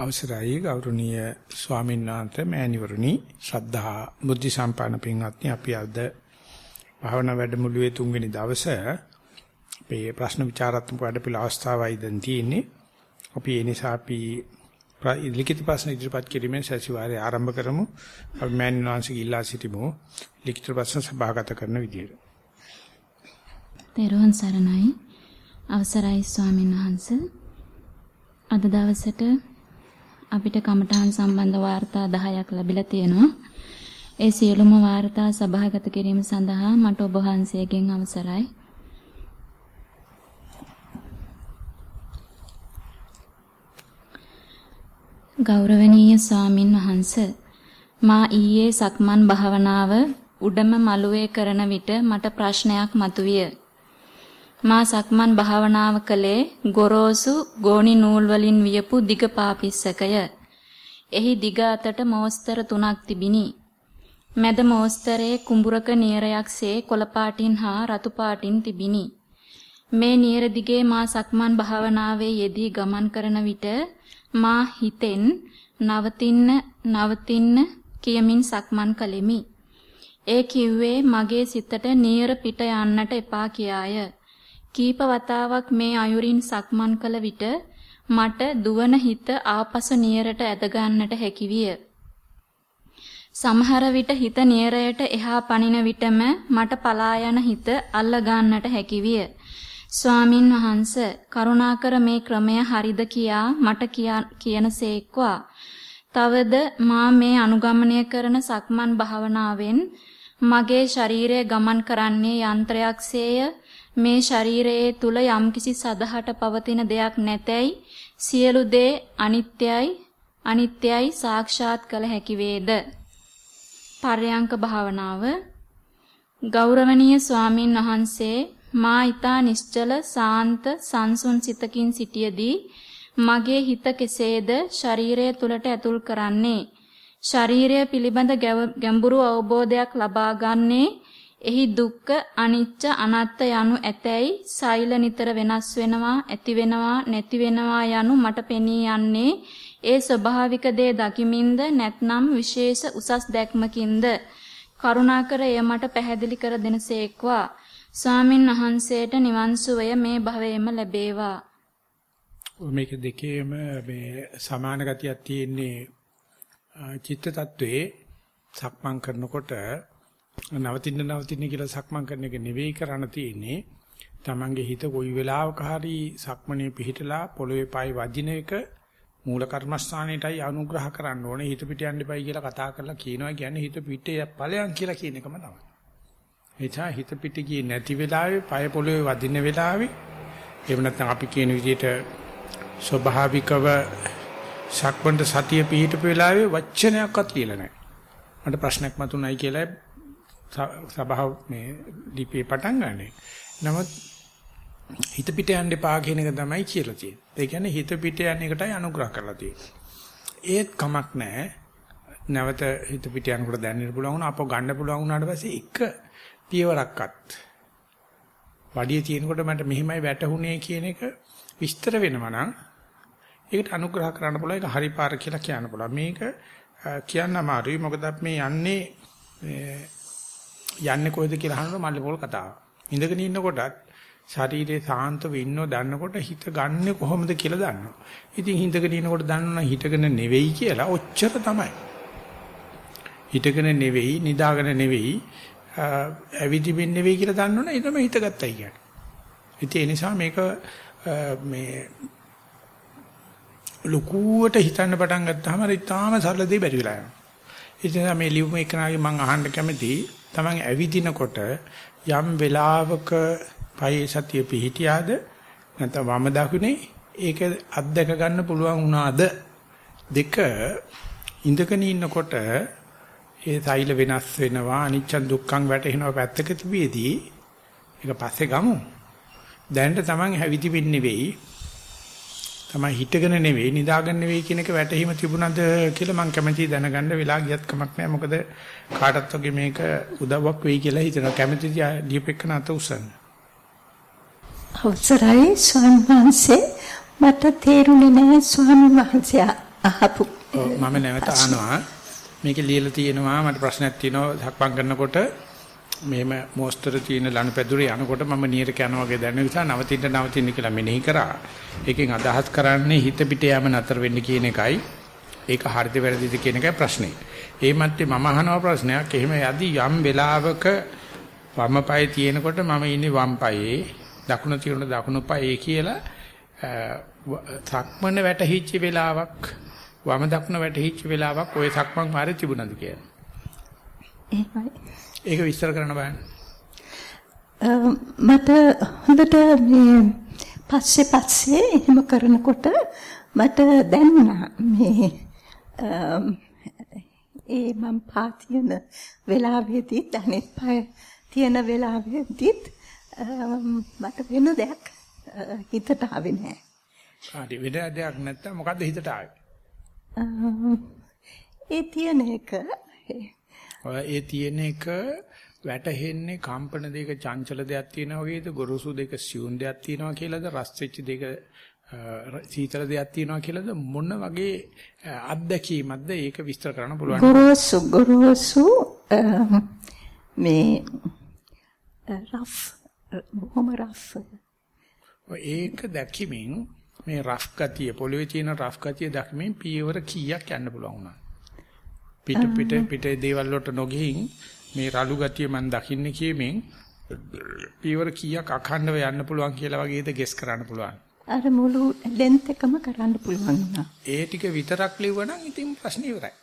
අවසරයි ගෞරවනීය ස්වාමීන් වහන්සේ මෑණිවරණි. ශ්‍රද්ධා බුද්ධ සම්පන්න පින්වත්නි අපි අද භාවනා වැඩමුළුවේ තුන්වෙනි දවසේ අපේ ප්‍රශ්න විචාරාත්මක වැඩපිළිවෙල අවස්ථාවයි දැන් තියෙන්නේ. අපි ඒ නිසා අපි ලිඛිත ප්‍රශ්න ඉදිරිපත් කිරීමෙන් සතිವಾರය ආරම්භ කරමු. අපි මෑණින් වහන්සේගේ ඉල්ලා සිටිමු ලිඛිත ප්‍රශ්න සභාගත කරන විදියට. තෙරුවන් සරණයි. අවසරයි ස්වාමීන් වහන්සේ. අද දවසට අපිට කමඨහන් සම්බන්ධ වාර්තා 10ක් ලැබිලා තියෙනවා. ඒ සියලුම වාර්තා සභාගත කිරීම සඳහා මට ඔබ වහන්සේගෙන් අවසරයි. ගෞරවනීය ස්වාමින් වහන්ස මා ඊයේ සක්මන් භාවනාව උඩම මළුවේ කරන විට මට ප්‍රශ්නයක් මතුවිය. මා සක්මන් භාවනාව කළේ ගොරෝසු ගෝණි නූල් වලින් වියපු දිග පාපිස්සකය. එහි දිග අතට මෝස්තර තුනක් තිබිනි. මැද මෝස්තරයේ කුඹුරක නියරයක්සේ කොළ පාටින් හා රතු පාටින් තිබිනි. මේ නියර දිගේ මා සක්මන් භාවනාවේ යෙදී ගමන් කරන විට මා හිතෙන් නවතින්න නවතින්න කියමින් සක්මන් කළෙමි. ඒ කිව්වේ මගේ සිතට නියර පිට යන්නට එපා කියාය. කීප වතාවක් මේ අයුරින් සක්මන් කළ විට මට දුවන හිත ආපසු නියරට ඇද ගන්නට හැකිවිය. සමහර විට හිත නියරයට එහා පනින විටම මට පලා යන හිත අල්ල ගන්නට හැකිවිය. ස්වාමින් වහන්ස කරුණාකර මේ ක්‍රමය හරිද කියා මට කියනසේක්වා. තවද මා මේ අනුගමනය කරන සක්මන් භාවනාවෙන් මගේ ශරීරය ගමන් කරන්නේ යන්ත්‍රයක්සේය මේ ශරීරයේ තුල යම්කිසි සදහට පවතින දෙයක් නැතැයි සියලු දේ අනිත්‍යයි අනිත්‍යයි සාක්ෂාත් කළ හැකි වේද? පර්යංක භාවනාව. ගෞරවනීය ස්වාමින් වහන්සේ මා ඊතා නිශ්චල සාන්ත සංසුන් සිතකින් සිටියේදී මගේ හිත කෙසේද ශරීරය තුලට ඇතුල් කරන්නේ? ශරීරය පිළිබඳ ගැඹුරු අවබෝධයක් ලබා ගන්නේ එහි දුක්ඛ අනිච්ච අනාත්ත යනු ඇතැයි සෛල නිතර වෙනස් වෙනවා ඇති වෙනවා නැති වෙනවා යනු මට පෙනී යන්නේ. ඒ ස්වභාවික දේ දකිමින්ද නැත්නම් විශේෂ උසස් දැක්මකින්ද? කරුණාකර එය මට පැහැදිලි කර දෙනසේක්වා. ස්වාමින් වහන්සේට නිවන් සුවය මේ භවයේම ලැබේවා. මේක දෙකේම මේ සමාන ගතියක් තියෙන්නේ චිත්ත tattවේ සක්මන් කරනකොට නවතින්න නවතින්න කියලා සක්මන් කරන එක නෙවෙයි කරන්න තියෙන්නේ. Tamange හිත කොයි වෙලාවක හරි සක්මනේ පිහිටලා පොළවේ පායි වදින එක මූල කර්මස්ථානෙටයි අනුග්‍රහ කරන්න ඕනේ. හිත පිට යන්න එපයි කියලා කතා කරලා කියනවා කියන්නේ හිත පිටේ ඵලයන් කියලා කියන එකම තමයි. එචා හිත පිට ගියේ නැති වෙලාවේ පය පොළවේ වදින වෙලාවේ එහෙම නැත්නම් අපි කියන විදිහට ස්වභාවිකව සක්මන්ට සතිය පිහිටපු වෙලාවේ වචනයක්වත් කියලා නැහැ. මට ප්‍රශ්නයක් මතුණයි කියලා සභාව මේ ලිපියේ පටන් ගන්නෙ. නමුත් හිත පිට යන්න එපා කියන එක තමයි කියලා තියෙන්නේ. ඒ කියන්නේ හිත පිට යන එකටයි අනුග්‍රහ කරලා තියෙන්නේ. ඒත් කමක් නැහැ. නැවත හිත පිට යනකොට දැනෙන්න පුළුවන් වුණා අපෝ ගන්න පුළුවන් වුණාට පස්සේ එක පියවරක්වත් වඩිය තියෙනකොට මට මෙහිමයි වැටහුනේ කියන එක විස්තර වෙනවා නම් ඒකට අනුග්‍රහ කරන්න පුළුවන් ඒක හරි පාර කියලා කියන්න පුළුවන්. මේක කියන්න අමාරුයි. මොකද මේ යන්නේ යන්නේ කොහෙද කියලා අහනකොට මල්ලේ පොල් කතාව. ඉඳගෙන ඉන්නකොටත් ශරීරේ සාන්තව ඉන්නව දන්නකොට හිත ගන්නෙ කොහොමද කියලා දන්නවා. ඉතින් හිතගෙන ඉන්නකොට දන්නවනම් හිතගෙන නෙවෙයි කියලා ඔච්චර තමයි. හිතගෙන නෙවෙයි, නිදාගෙන නෙවෙයි, ඇවිදිමින් නෙවෙයි කියලා දන්නවනේ ඒ තමයි හිතගත්තයි කියන්නේ. ඉතින් ඒ නිසා මේක මේ ලකුවට හිතන්න පටන් ගත්තාම අර ඉතාලම සරල දෙයක් බැරි වෙලා යනවා. ඒ නිසා මේ ලියුම එකනාගේ මම අහන්න කැමතියි තමන් ඇවිදිනකොට යම් වෙලාවක පයේ සතිය පිහිටියාද නැත්නම් වම දකුණේ ඒක අත්දක ගන්න පුළුවන් වුණාද? දෙක ඉඳගෙන ඉන්නකොට ඒ සෛල වෙනස් වෙනවා අනිච්ච දුක්ඛං වැටෙනවා පැත්තක තිබියදී ඒක පස්සේ ගමු. දැනට තමන් හැවිදිමින් නෙවෙයි. තමයි හිටගෙන නෙවෙයි නිදාගෙන නෙවෙයි කියන එක වැටහිම තිබුණද කියලා මම කැමැති දැනගන්න වෙලා ගියත් කමක් නැහැ. මොකද කාටත් වගේ මේක උදව්වක් වෙයි කියලා හිතනවා. කැමැති දීපෙකන අත උසන්න අවසරයි ස්වාමීන් මට තේරුනේ නැහැ ස්වාමීන් වහන්සේ අහපු මම නැවත අහනවා. මේකේ ලියලා තියෙනවා මට ප්‍රශ්නයක් තියෙනවා සක්මන් කරනකොට මෙහෙම මොස්තර තියෙන ලනුපැදුරේ යනකොට මම නියරක යනවා වගේ දැනෙන නිසා නවතින්න නවතින්න කියලා මෙනෙහි කරා. ඒකෙන් අදහස් කරන්නේ හිත පිට යෑම නතර වෙන්න කියන එකයි. ඒක හරිද වැරදිද කියන එකයි ප්‍රශ්නේ. ඒ මැත්තේ මම අහනවා ප්‍රශ්නයක්. එහෙම යදි යම් වෙලාවක වම පායේ තියෙනකොට මම ඉන්නේ වම් පායේ දකුණ තියෙන දකුණු පායේ කියලා සක්මන වැටහිච්ච වෙලාවක් වම දකුණ වැටහිච්ච වෙලාවක් ওই සක්මන් මාරේ තිබුණාද කියලා. එහෙමයි. ඒක විස්තර කරන්න බෑ. මට හොඳට මේ පස්සේ පස්සේ එහෙම කරනකොට මට දැනුණා මේ ඒ මම පාතියන වෙලාවෙදී අනිත් පය තියෙන වෙලාවෙදිත් මට වෙන දෙයක් හිතට ආවේ නෑ. හරි වෙන දෙයක් නැත්තම් මොකද්ද හිතට ආවේ? ඒ තියෙන එක ඒ තියෙන එක වැටහෙන්නේ කම්පන දෙක චංචල දෙයක් තියෙනවා වගේද? ගොරෝසු දෙක සියුම් දෙයක් තියෙනවා කියලාද? රස් වෙච්ච දෙක සීතල දෙයක් තියෙනවා කියලාද? මොන වගේ අත්දැකීමක්ද ඒක විස්තර කරන්න පුළුවන්? ගොරෝසු ගොරෝසු මේ රෆ් බොහොම රෆ්. ඒක දැකීමෙන් මේ රෆ් ගතිය පොළවේ තියෙන රෆ් ගතිය දැකීමෙන් පියවර කීයක් යන්න පුළුවන් වුණා පිට පිට පිට දේවල් වලට නොගිහින් මේ රළු ගතිය මම දකින්නේ කියමින් පියවර කීයක් අඛණ්ඩව යන්න පුළුවන් කියලා වගේද ගෙස් කරන්න පුළුවන්. අර මුළු ලෙන්ත් එකම කරන්න පුළුවන් වුණා. ඒ ටික විතරක් ලිව්වනම් ඉතින් ප්‍රශ්නේ ඉවරයි.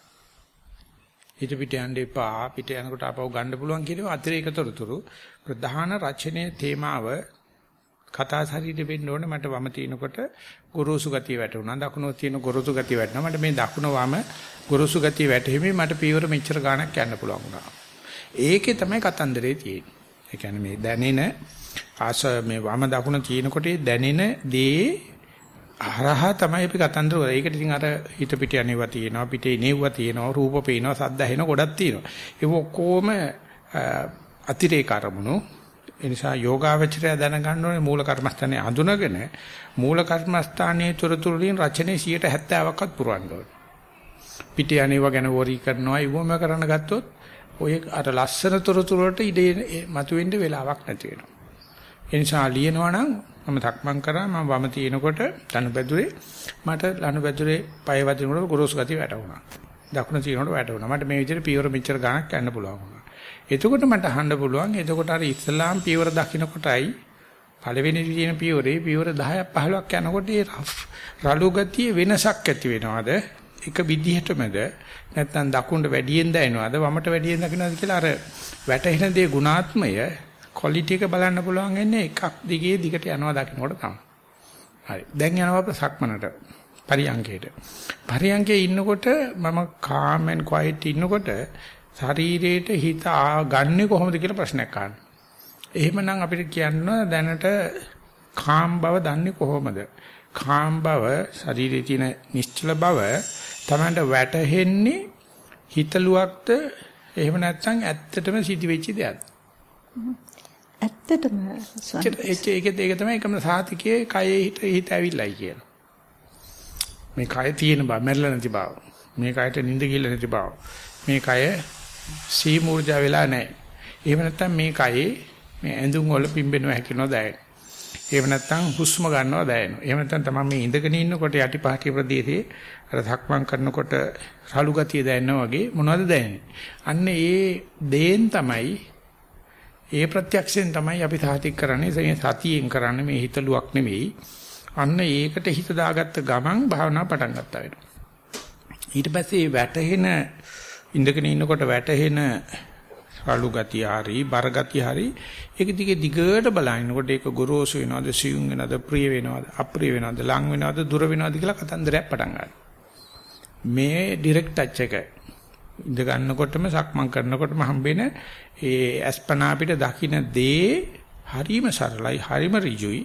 හිත පිට යන්න එපා පිට යනකොට ආපහු ගන්න පුළුවන් කියන අතිරේක තොරතුරු ප්‍රධාන රචනයේ තේමාව කතා ශරීරෙ වෙන්න ඕනේ. මට වම තිනකොට ගොරෝසු ගතිය වැටුණා. දකුණු තියෙන ගොරෝසු ගතිය වැටුණා. මට මේ දකුණ වම ගොරෝසු ගතිය වැටෙමින් මට පීවර මෙච්චර ගාණක් යන්න පුළුවන් වුණා. ඒකේ තමයි කතන්දරේ තියෙන්නේ. ඒ කියන්නේ මේ දැනෙන ආස මේ වම දකුණ තියෙනකොට දැනෙන දේ හරහා තමයි අපි කතන්දර කරන්නේ. ඒකට ඉතින් අර හිත පිට යනවා තියෙනවා, පිටේ නෙව්වා තියෙනවා, රූප පේනවා, සද්ද ඇහෙන ගොඩක් තියෙනවා. ඒක ඔක්කොම අතිරේක අරමුණු. ඒ නිසා යෝගාවචරය දැනගන්න ඕනේ මූල කර්මස්ථානේ අඳුනගෙන මූල කර්මස්ථානයේ තොරතුරුලින් රචනයේ 70%ක්වත් පුරවන්න ඕනේ. පිට යන්නේව ගැන වොරි කරනවා ඉවම කරන්න ගත්තොත් ඔය අර ලස්සන තොරතුරු වලට ඉඩ මතුවෙන්න වෙලාවක් නැති වෙනවා. ඒ නිසා ලියනවා නම් මම තක්මන් කරා මම වම තිනකොට ලනුබැදුරේ මට ලනුබැදුරේ පය වදිනකොට ගොරෝසු ගතිය වැටුණා. දකුණ තිනකොට වැටුණා. මට මේ විදිහට පියවර මෙච්චර ගණක් යන්න පුළුවන් වුණා. එතකොට මට අහන්න පුළුවන් එතකොට අර ඉස්ලාම් පියවර දකින්නකොටයි පළවෙනි තියෙන පියවරේ පියවර 10ක් 15ක් යනකොට ඒ රළු ගතිය වෙනසක් ඇති වෙනවද එක විදිහටමද නැත්නම් දකුණට වැඩියෙන් දැනෙනවද වමට වැඩියෙන් දකින්නවද කියලා අර වැටහෙන දේ ගුණාත්මය ක්වොලිටි එක බලන්න පුළුවන් වෙන්නේ එකක් දිගේ දිගට යනවා දකින්නකොට තමයි. හරි. දැන් යනවා සක්මනට පරියංගේට. පරියංගේ ඉන්නකොට මම calm and quiet ඉන්නකොට ශරීරයට හිත ගන්නෙ කොහොමද කියලා ප්‍රශ්නයක් අහනවා. එහෙමනම් අපිට කියන්න දැනට කාම් බව දන්නේ කොහොමද? කාම් බව ශරීරයේ තියෙන නිශ්චල බව තමයි වැටහෙන්නේ හිතලුවක්ද එහෙම නැත්නම් ඇත්තටම සිදුවෙච්ච දෙයක්ද? ඇත්තටම ඒක ඒක තමයි එකම සාතිකයේ කයේ හිත හිත ඇවිල්ලයි කියන. මේ කය තියෙන බව මැරෙලා නැති බව. මේ කයට නිින්ද ගිහලා නැති බව. මේ කය සී මූර්ජා වෙලා නැහැ. එහෙම නැත්නම් මේ කයේ මේ ඇඳුම් වල පිම්බෙනවා හැකිනවා දැනෙනවා. එහෙම නැත්නම් හුස්ම ගන්නවා දැනෙනවා. එහෙම නැත්නම් තමයි මේ ඉඳගෙන ඉන්නකොට යටිපහටි ප්‍රදේශයේ අර ධක්මං කරනකොට රළු ගතිය දැනෙනවා වගේ මොනවද දැනෙන්නේ? අන්න ඒ දේෙන් තමයි ඒ ප්‍රත්‍යක්ෂයෙන් තමයි අපි සාතික් කරන්නේ මේ සතියෙන් කරන්නේ මේ හිතලුවක් නෙවෙයි. අන්න ඒකට හිත දාගත්ත ගමන් භාවනා පටන් ගත්තා වෙනවා. ඊට පස්සේ වැටහෙන ඉඳගෙන ඉන්නකොට වැටෙන රළු ගතිය හරි බර ගතිය හරි ඒක දිගේ දිගට බලනකොට ඒක ගොරෝසු වෙනවද සියුම් වෙනවද ප්‍රිය වෙනවද අප්‍රිය වෙනවද ලං වෙනවද දුර වෙනවද කියලා කතන්දරයක් පටන් ගන්නවා. මේ ඩිරෙක්ට් ටච් එක ඉඳ ගන්නකොටම සක්මන් කරනකොටම හම්බෙන ඒ අස්පනා අපිට දකින්න දේ හරිම සරලයි හරිම ඍජුයි.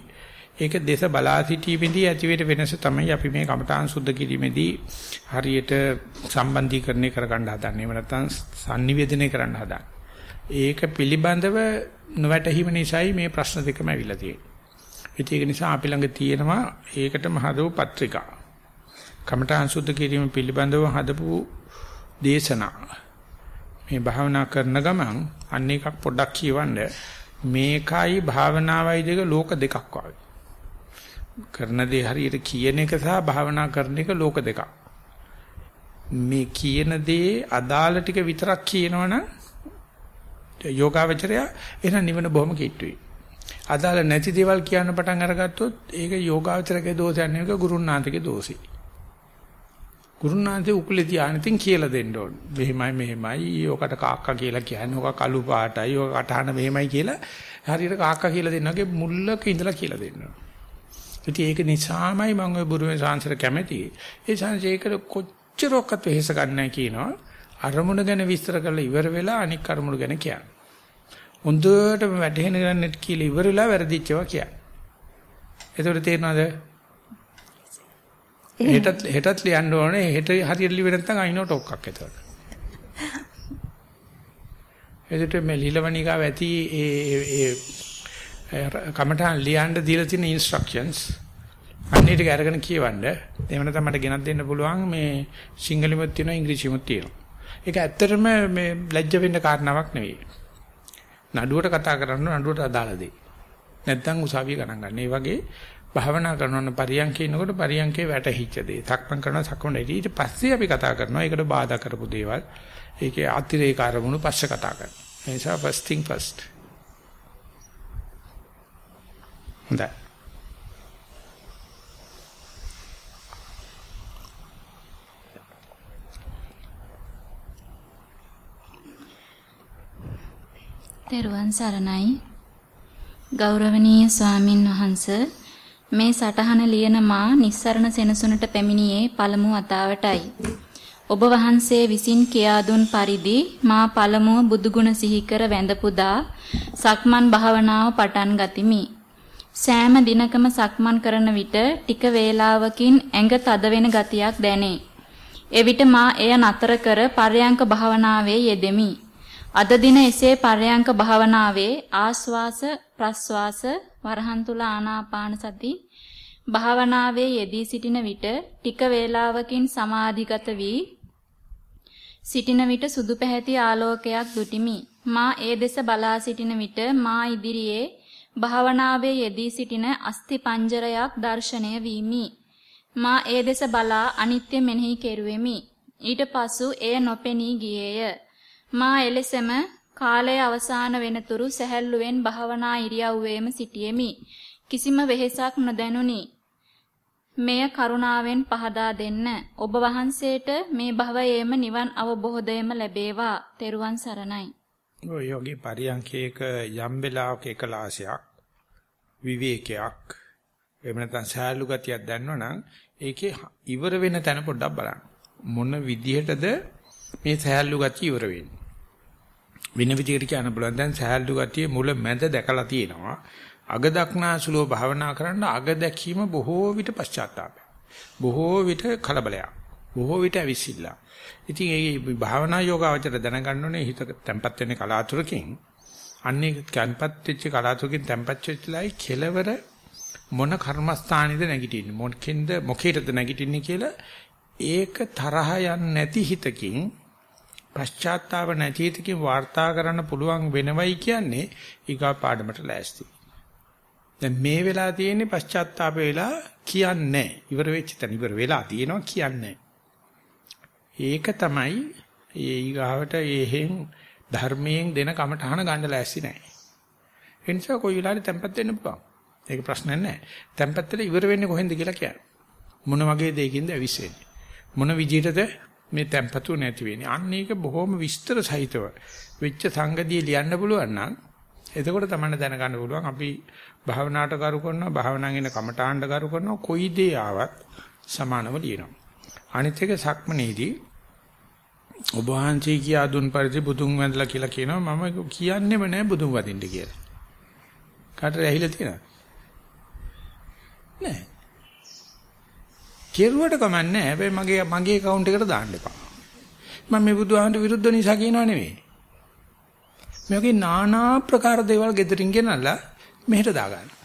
ඒක දේශ බලා සිටීමේදී ඇතිවෙන වෙනස තමයි අපි මේ කමඨාන් සුද්ධ කිරීමේදී හරියට සම්බන්ධීකරණය කරගන්න හදන්නේ. එහෙම නැත්නම් sannivedanaya කරන්න හදන්නේ. ඒක පිළිබඳව නොවැටහීම නිසායි මේ ප්‍රශ්න දෙකම ඇවිල්ලා තියෙන්නේ. ඒක නිසා අපි ළඟ තියෙනවා ඒකටම හදව පත්‍රිකා. කමඨාන් සුද්ධ කිරීම පිළිබඳව හදපු දේශනා. මේ භාවනා කරන ගමන් අන්න එකක් පොඩ්ඩක් කියවන්න. මේකයි භාවනාවයි දෙක ලෝක දෙකක් වගේ. කරන දේ හරියට කියන එක සහ භාවනා කරන එක ලෝක දෙකක්. මේ කියන දේ අදාළ ටික විතරක් කියනවනම් යෝගාවචරය එහෙනම් නිවන බොහොම කිට්ටුයි. අදාළ නැති දේවල් කියන්න පටන් අරගත්තොත් ඒක යෝගාවචරකේ දෝෂයක් නෙවෙයි ගුරුනාථගේ දෝෂي. ගුරුනාථේ උකුලේ තියාගෙන ඉතින් කියලා දෙන්න ඕන. මෙහෙමයි මෙහෙමයි ඔකට කාක්කා කියලා කියන්නේ ඔක කළු පාටයි ඔක කටහන මෙහෙමයි කියලා හරියට කාක්කා කියලා දෙන්නගේ මුල්ලක ඉඳලා කියලා දෙන්න ඕන. ඉතින් ඒක නිසාමයි මම ওই බුරුමේ සාංශර කැමැති. ඒ සංජේකර කොච්චරක්වත් වෙහෙස ගන්නෑ කියනවා. අරමුණ ගැන විස්තර කරලා ඉවර වෙලා අනික් අරමුණු ගැන කියන්නේ. හොඳටම වැටහෙන ගන්නට කියලා ඉවර වෙලා වැරදිච්චවා කියන්නේ. එතකොට තේරෙනවද? හෙටත් හෙටත් ලියන්න ඕනේ හෙට හරියට ලිවෙ නැත්නම් අයිනෝ ටොක්ක්ක් එතකොට. එදිට මේ ලීලවණිකාව ඇති ඒ ඒ කමටහන් ලියන්න දීලා තියෙන ඉන්ස්ට්‍රක්ෂන්ස් අන්නේ ටික අරගෙන කියවන්න. එහෙම නැත්නම් මට ගෙනත් දෙන්න පුළුවන් මේ සිංහලෙමුත් තියෙනවා ඉංග්‍රීසිෙමුත් තියෙනවා. ඒක ඇත්තටම මේ ලැජ්ජ වෙන්න කාරණාවක් නෙවෙයි. නඩුවට කතා කරන්න නඩුවට අදාළ දෙයි. නැත්නම් උසාවිය ගණන් ගන්න. ඒ වගේ භාවනා කරනවන පරියන්කේ ඉන්නකොට පරියන්කේ වැටහිච්ච දේ. සක්මන් කරනවා සක්මන් ඊට පස්සේ අපි කතා කරනවා. ඒකට බාධා කරපු දේවල්. ඒකේ අතිරේක අරමුණු පස්සේ කතා කරනවා. ඒ නිසා first thing first. හොඳයි. තෙරුවන් සරණයි ගෞරවනීය ස්වාමින් වහන්ස මේ සටහන ලියන මා නිස්සරණ සෙනසුනට පැමිණියේ පළමු වතාවටයි. ඔබ වහන්සේ විසින් කියා දුන් පරිදි මා පළමුව බුදුගුණ සිහි කර වැඳ පුදා සක්මන් භාවනාව පටන් ගතිමි. සෑම දිනකම සක්මන් කරන විට ටික වේලාවකින් ඇඟ තද වෙන ගතියක් දැනේ. එවිට මා එය නතර කර පර්යංක භාවනාවේ යෙදෙමි. අද දින එසේ පර්යංක භාවනාවේ ආස්වාස ප්‍රස්වාස වරහන් තුල ආනාපාන සති භාවනාවේ යෙදී සිටින විට ටික වේලාවකින් සමාධිගත වී සිටින විට සුදු පැහැති ආලෝකයක් දුටිමි. මා ඒ දෙස බලා සිටින විට මා ඉදිරියේ භාවනාවේ යෙදී සිටින අස්ති පංජරයක් දැర్శණය වීමි. මා ඒ දෙස බලා අනිත්‍ය මෙනෙහි කෙරුවෙමි. ඊට පසු එය නොපෙනී ගියේය. මා එලෙසම කාලය අවසාන වෙනතුරු සැහැල්ලුවෙන් භාවනා ඉරියව්වේම සිටියෙමි. කිසිම වෙහෙසක් නොදැනුනි. මෙය කරුණාවෙන් පහදා දෙන්න. ඔබ වහන්සේට මේ භවයේම නිවන් අවබෝධයම ලැබේවා. තෙරුවන් සරණයි. ඔය යෝගී පරියන්කේක යම් වෙලාවක එකලාසයක් විවේකයක් එහෙම නැත්නම් සෑලු ගතියක් දැනනොනම් ඒකේ ඉවර වෙන තැන පොඩ්ඩක් බලන්න. මොන විදිහටද මේ සෑලු ගතිය ඉවර වෙන්නේ? වෙන විදිහකට කියන්න බලන්න දැන් සෑල්ලු ගතිය මුල මැද දැකලා තියෙනවා. අග දක්නාසුලෝ භාවනා කරන්න අග දැකීම බොහෝ විට පශ්චාත්තාපය. බොහෝ විට කලබලයක්. බොහෝ විට අවිසිල්ලා. ඉතින් මේ භාවනා යෝගාවචර දැනගන්න ඕනේ හිත තැම්පත් වෙන්නේ කලාතුරකින්. අන්නේ තැම්පත් වෙච්ච කලාතුරකින් තැම්පත් වෙච්චලයි කෙලවර මොන කර්මස්ථානෙද නැගිටින්නේ මොකෙන්ද මොකේටද නැගිටින්නේ කියලා ඒක තරහ යන්නේ නැති හිතකින් පශ්චාත්තාව නැති හිතකින් වාර්තා කරන්න පුළුවන් වෙනවයි කියන්නේ ඊගා පාඩමට ලෑස්ති. දැන් මේ වෙලා තියෙන්නේ පශ්චාත්තාප වෙලා කියන්නේ ඉවර වෙච්ච තැන ඉවර වෙලා තියෙනවා කියන්නේ. ඒක තමයි ඒ ඊගාවට එහෙන් ධර්මයෙන් දෙන කමටහන ගන්න ලෑස්ති නැහැ. ඒ නිසා කොයි වෙලාවෙ තැම්පත් වෙන්න පුළුවන්. ඒක ප්‍රශ්නයක් නැහැ. තැම්පත් වෙලා ඉවර වෙන්නේ කොහෙන්ද කියලා කියන්නේ. මොන වගේ දෙයකින්ද ඇවිස්සෙන්නේ? මොන විදිහටද මේ tempatu නැති වෙන්නේ. අන්න ඒක බොහොම විස්තර සහිතව වෙච්ච සංගතිය ලියන්න පුළුවන් නම් එතකොට තමයි දැනගන්න පුළුවන් අපි භාවනාවට කරු කරනවා භාවනාවෙන් එන කමඨාණ්ඩ කරු කරනවා කොයි දේ ආවත් සමානව ලියනවා. අනිත් එක සක්මනේදී ඔබ වහන්සේ කියා දුන් පරිදි බුදුන් වැඳලා කියලා කියනවා මම කියන්නේම නැහැ බුදුන් වදින්න කියලා. කාටද ඇහිලා තියෙනවද? නැහැ. කෙරුවට කමන්නේ හැබැයි මගේ මගේ account එකට දාන්න එපා. මම මේ බුදුහාමට විරුද්ධ නිසා කියනව නෙවෙයි. මේකේ নানা ප්‍රකාර දේවල් gederin ගෙනල්ලා මෙහෙට දාගන්න.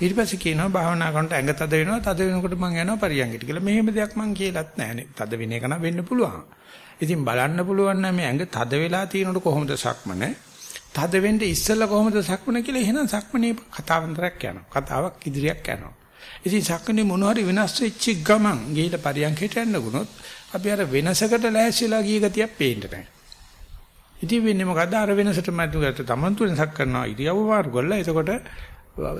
ඊට පස්සේ කියනවා භාවනා කරනකොට ඇඟ තද වෙනවා තද වෙනකොට මම යනවා පරියංගිට කියලා. මෙහෙම දෙයක් මම කියලත් නැහැනේ. තද වෙන එක නම් වෙන්න පුළුවන්. ඉතින් බලන්න පුළුවන් නම් මේ ඇඟ තද වෙලා තියෙනකොට කොහොමද සක්මන? තද වෙන්න ඉස්සෙල්ලා කොහොමද සක්මන කියලා එහෙනම් සක්මනේ කතාවන්තරයක් යනවා. කතාවක් ඉදිරියක් යනවා. ඉතින් සක්මනේ මොන හරි වෙනස් වෙච්ච ගමන් ගිහිල්ලා පරියංගිට යන්න ගුණොත් අපි අර වෙනසකට ලෑස්තිලා ගිය ගතියක් පේන්න නැහැ. ඉතින් වෙන්නේ මොකද්ද අර වෙනසට මතුගත තමන් තුන සක් කරනවා ඉරියව්ව වාරු කරලා එතකොට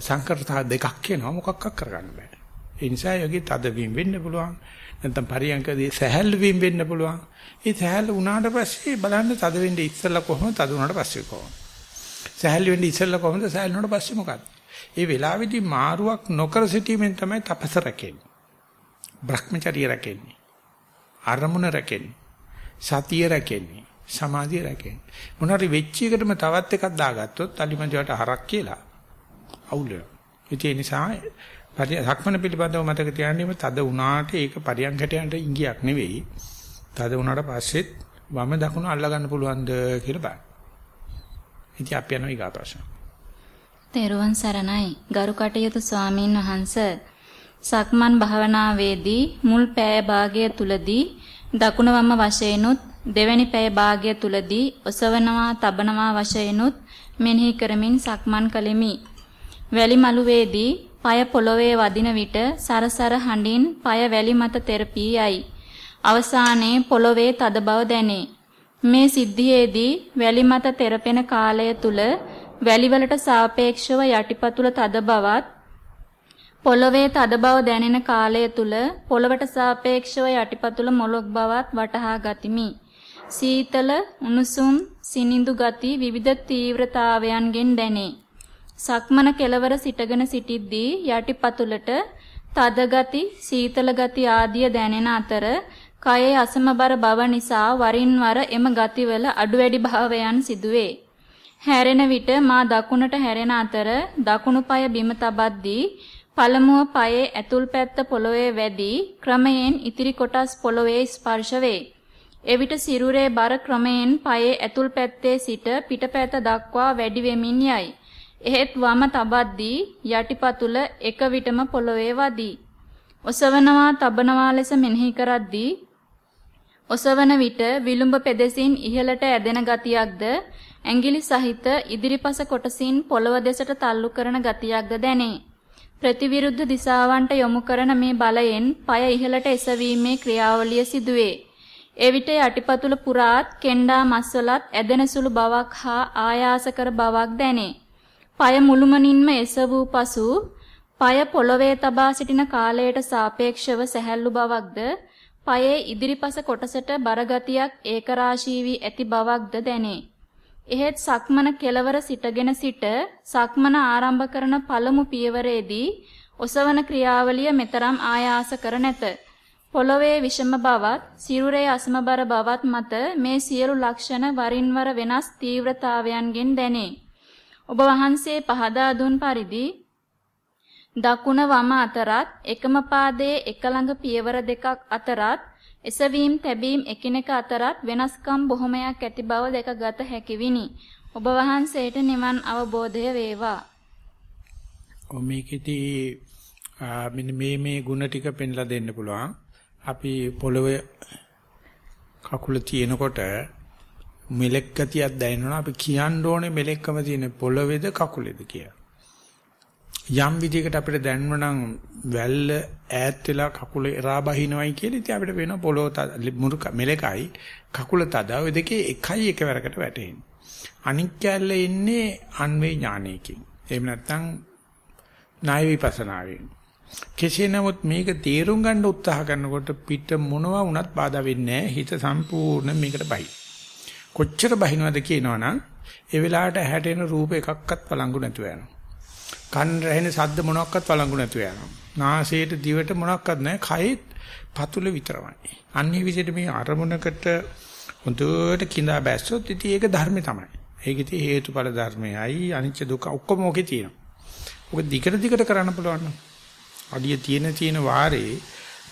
සංකරතා දෙකක් එනවා මොකක්වත් කරගන්න බෑ. ඒ නිසා යෝගී තද වීම වෙන්න පුළුවන්. නැත්නම් පරියන්කදී සහැල්ලු වීම වෙන්න පුළුවන්. ඒ සහැල්ලු වුණාට පස්සේ බලන්න තද වෙන්නේ ඉස්සෙල්ලා කොහොමද තද වුණාට පස්සේ කොහොමද? සහැල්ලු වෙන්නේ ඉස්සෙල්ලා කොහොමද සහැල්ලු වුණාට පස්සේ මොකක්ද? ඒ වෙලාවේදී මාරුවක් නොකර සිටීමෙන් තමයි තපස රැකෙන්නේ. Brahmacharya රැකෙන්නේ. අරමුණ රැකෙන්නේ. සතිය රැකෙන්නේ. සමාධිය රැකෙන්නේ. මොනාරි වෙච්ච එකටම තවත් එකක් දාගත්තොත් අලිමන්ජවට හරක් කියලා අවුල් වෙනවා. ඒ නිසා සක්මන පිළිබඳව මතක තියාගන්නම තද උනාට ඒක පරියන්කට යන්න ඉංගියක් නෙවෙයි. තද උනාට පස්සෙත් වම දකුණ අල්ලා ගන්න පුළුවන්ද කියලා බලන්න. ඉතින් අපි යනවා ඊගා ප්‍රශ්න. තෙරුවන් සරණයි ගරු කටයුතු ස්වාමීන් වහන්ස සක්මන් භාවනාවේදී මුල් පෑය භාගය තුලදී දකුණ වම වශයෙන්ුත් දෙවැනි පෑය භාගය තුලදී ඔසවනවා තබනවා වශයෙන්ුත් මෙනෙහි කරමින් සක්මන් කළෙමි. වැලි මළුවේදී পায় පොළොවේ වදින විට සරසර හඬින් পায় වැලි මත තෙරපී යයි. අවසානයේ පොළොවේ තද බව දැනේ. මේ සිද්ධියේදී වැලි මත තෙරපෙන කාලය තුල වැලිවලට සාපේක්ෂව යටිපතුල තද බවත් පොළවේ තද බව දැනෙන කාලය තුල පොළවට සාපේක්ෂව යටිපතුල මොලොක් බවත් වටහා ගතිමි. සීතල, උණුසුම්, සිනිඳු ගති විවිධ තීව්‍රතාවයන්ගෙන් දැනේ. සක්මන කෙලවර සිටගෙන සිටිද්දී යටිපතුලට තද ගති, සීතල ගති ආදිය දැනෙන අතර කයේ අසමබර බව නිසා වරින් වර එම ගතිවල අඩු වැඩි භාවයන් සිදුවේ. හැරෙන විට මා දකුණට හැරෙන අතර දකුණු පාය බිම තබද්දී පළමුව පායේ ඇතුල් පැත්ත පොළොවේ වැදී ක්‍රමයෙන් ඉතිරි කොටස් පොළොවේ ස්පර්ශ වේ. එවිට සිරුරේ බර ක්‍රමයෙන් පායේ ඇතුල් පැත්තේ සිට පිටපැත්ත දක්වා වැඩි වෙමින් යයි. එහෙත් වම තබද්දී යටිපතුල එක විටම පොළොවේ වදී. ඔසවනවා තබනවා ලෙස මෙනෙහි කරද්දී ඔසවන විට විලුඹ පෙදෙසින් ඉහළට ඇදෙන ගතියක්ද ඇඟිලි සහිත ඉදිරිපස කොටසින් පොළව දෙසට තල්ලු කරන ගතියක්ද දැනේ. ප්‍රතිවිරුද්ධ දිශාවන්ට යොමු කරන මේ බලයෙන් পায় ඉහළට එසවීමේ ක්‍රියාවලිය සිදුවේ. එවිට යටිපතුල පුරාත් කෙන්ඩා මස්වලත් ඇදෙන සුළු බවක් හා ආයාසකර බවක් දැනේ. পাය මුළුමනින්ම එසවූ පසු পাය පොළවේ තබා සිටින කාලයට සාපේක්ෂව සැහැල්ලු බවක්ද පයේ ඉදිරිපස කොටසට බරගතියක් ඒකරාශී වී ඇති බවක්ද දැනේ. එහෙත් සක්මන කෙලවර සිටගෙන සිට සක්මන ආරම්භ කරන පළමු පියවරේදී ඔසවන ක්‍රියාවලිය මෙතරම් ආයාස කර නැත. පොළවේ විෂම බවත්, සිරුරේ අසමබර බවත් මත මේ සියලු ලක්ෂණ වරින් වෙනස් තීව්‍රතාවයන්ගෙන් දැනේ. ඔබ වහන්සේ පහදා දුන් පරිදි දකුණ වම අතරත් එකම පාදයේ එක ළඟ පියවර දෙකක් අතරත් එසවීම තැබීම එකිනෙක අතරත් වෙනස්කම් බොහොමයක් ඇති බව දැක ගත හැකි විනි. ඔබ වහන්සේට නිවන් අවබෝධය වේවා. ඔ මේකෙදී මෙන්න මේ මේ ಗುಣ ටික පෙන්ලා දෙන්න පුළුවන්. අපි පොළවේ කකුල තියෙනකොට මෙලෙක් ගතියක් දැනෙනවා අපි කියන්න ඕනේ මෙලෙක්කම තියෙන පොළවේද කකුලේද කියලා. යම් විදිහකට අපිට දැනව නම් වැල්ල ඈත් වෙලා කකුල එරා බහිනවයි කියලා ඉතින් අපිට වෙන පොළොව මුරු මෙලකයි කකුල තද ඔය දෙකේ එකයි එකවරකට වැටෙන්නේ. අනික් කැල්ල ඉන්නේ අන්වේ ඥානයකින්. එහෙම නැත්නම් ණය විපස්සනාවෙන්. කෙසේ නමුත් මේක තේරුම් ගන්න උත්සාහ කරනකොට පිට මොනවා වුණත් බාධා වෙන්නේ හිත සම්පූර්ණ මේකට බහි. කොච්චර බහිනවද කියනවනම් ඒ වෙලාවට හැටෙන රූප එකක්වත් වළංගු නැතුව යනවා. කන් රැහෙන ශබ්ද මොනක්වත් වළංගු නැතුව යනවා. නාසයට දිවට මොනක්වත් නැහැ. කයෙත් පතුල විතරමයි. අන්නේ විදිහට මේ අරමුණකට හොඳට කිඳා බැස්සොත් ඉතින් ඒක ධර්මේ තමයි. ඒක ඉතින් හේතුඵල ධර්මයයි අනිච්ච දුක ඔක්කොම ඔකේ තියෙනවා. ඔක දිගට දිගට කරන්න පුළුවන් නම් අඩිය තියෙන තියෙන වාරේ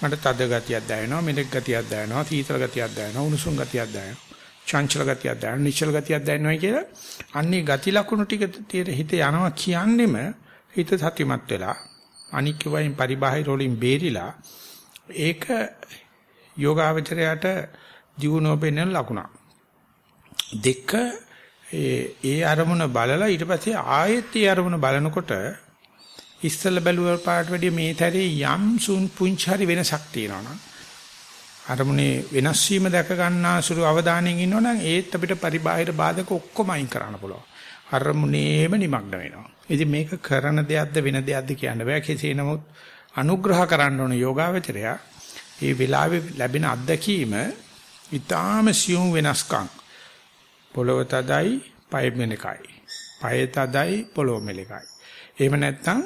මට තද ගතියක් දැනෙනවා මෙලෙක් ගතියක් දැනෙනවා සීතල ගතියක් දැනෙනවා උණුසුම් ගතියක් දැනෙනවා චංචල ගතියක් දැනෙනවා නිශ්චල ගතියක් දැනෙනවා කියලා අන්නේ ගති ලක්ෂණ ටික හිත යනවා කියන්නෙම හිත සතිමත් වෙලා අනික් වයින් පරිබාහිර වලින් බේරිලා ඒක යෝගාවචරයට ජීවනෝ පෙන්වන ලකුණක්. දෙක ඒ ඒ අරමුණ බලලා ඊට පස්සේ ආයෙත් ඒ අරමුණ බලනකොට ඉස්සල බැලුව පාට වැඩිය මේ තරේ යම් සුන් පුංචරි වෙනසක් තියෙනවා අරමුණේ වෙනස් වීම දැක ගන්නා සුළු අවධානයෙන් ඉන්නවනම් ඒත් අපිට පරිබාහිර බාධක ඔක්කොම අයින් කරන්න පුළුවන්. අරමුණේම නිමග්න වෙනවා. ඉතින් මේක කරන දෙයක්ද වෙන දෙයක්ද කියන්න බෑ. කෙසේ නමුත් අනුග්‍රහ කරන්න ඕන යෝගාවචරයා මේ වෙලාවේ ලැබෙන අත්දැකීම ඊටාම සියුම් වෙනස්කම්. පොළව තදයි, පය මෙලකයි. පය තදයි, පොළව මෙලකයි. එහෙම නැත්නම්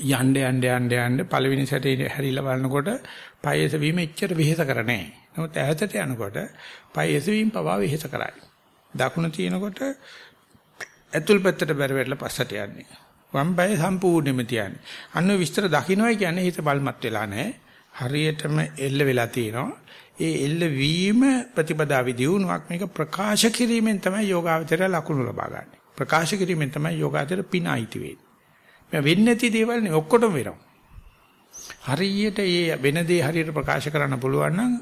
යන්න යන්න යන්න යන්න පළවෙනි සැරේ හැරිලා බලනකොට පයස වීම එච්චර වෙහෙස කර නැහැ. නමුත් ඈතට යනකොට පයස වීම පවා වෙහෙස කරයි. දකුණ තියෙනකොට ඇතුල් පැත්තට බැර වෙట్లా පස්සට යන්නේ. වම් පය සම්පූර්ණයෙන්ම තියන්නේ. අන්න විස්තර දකින්නයි කියන්නේ හිත බල්මත් වෙලා නැහැ. හරියටම එල්ල වෙලා තියෙනවා. ඒ එල්ල වීම ප්‍රතිපදා විදියුණුවක් මේක ප්‍රකාශ කිරීමෙන් තමයි යෝගාවචරය ලකුණු ලබා ගන්න. ප්‍රකාශ කිරීමෙන් තමයි යෝගාවචරය පිනයිති වෙන්නේ. මේ වෙන්නේ නැති දේවල් නේ ඔක්කොටම වෙනවා. හරියට මේ වෙන දේ හරියට ප්‍රකාශ කරන්න පුළුවන් නම්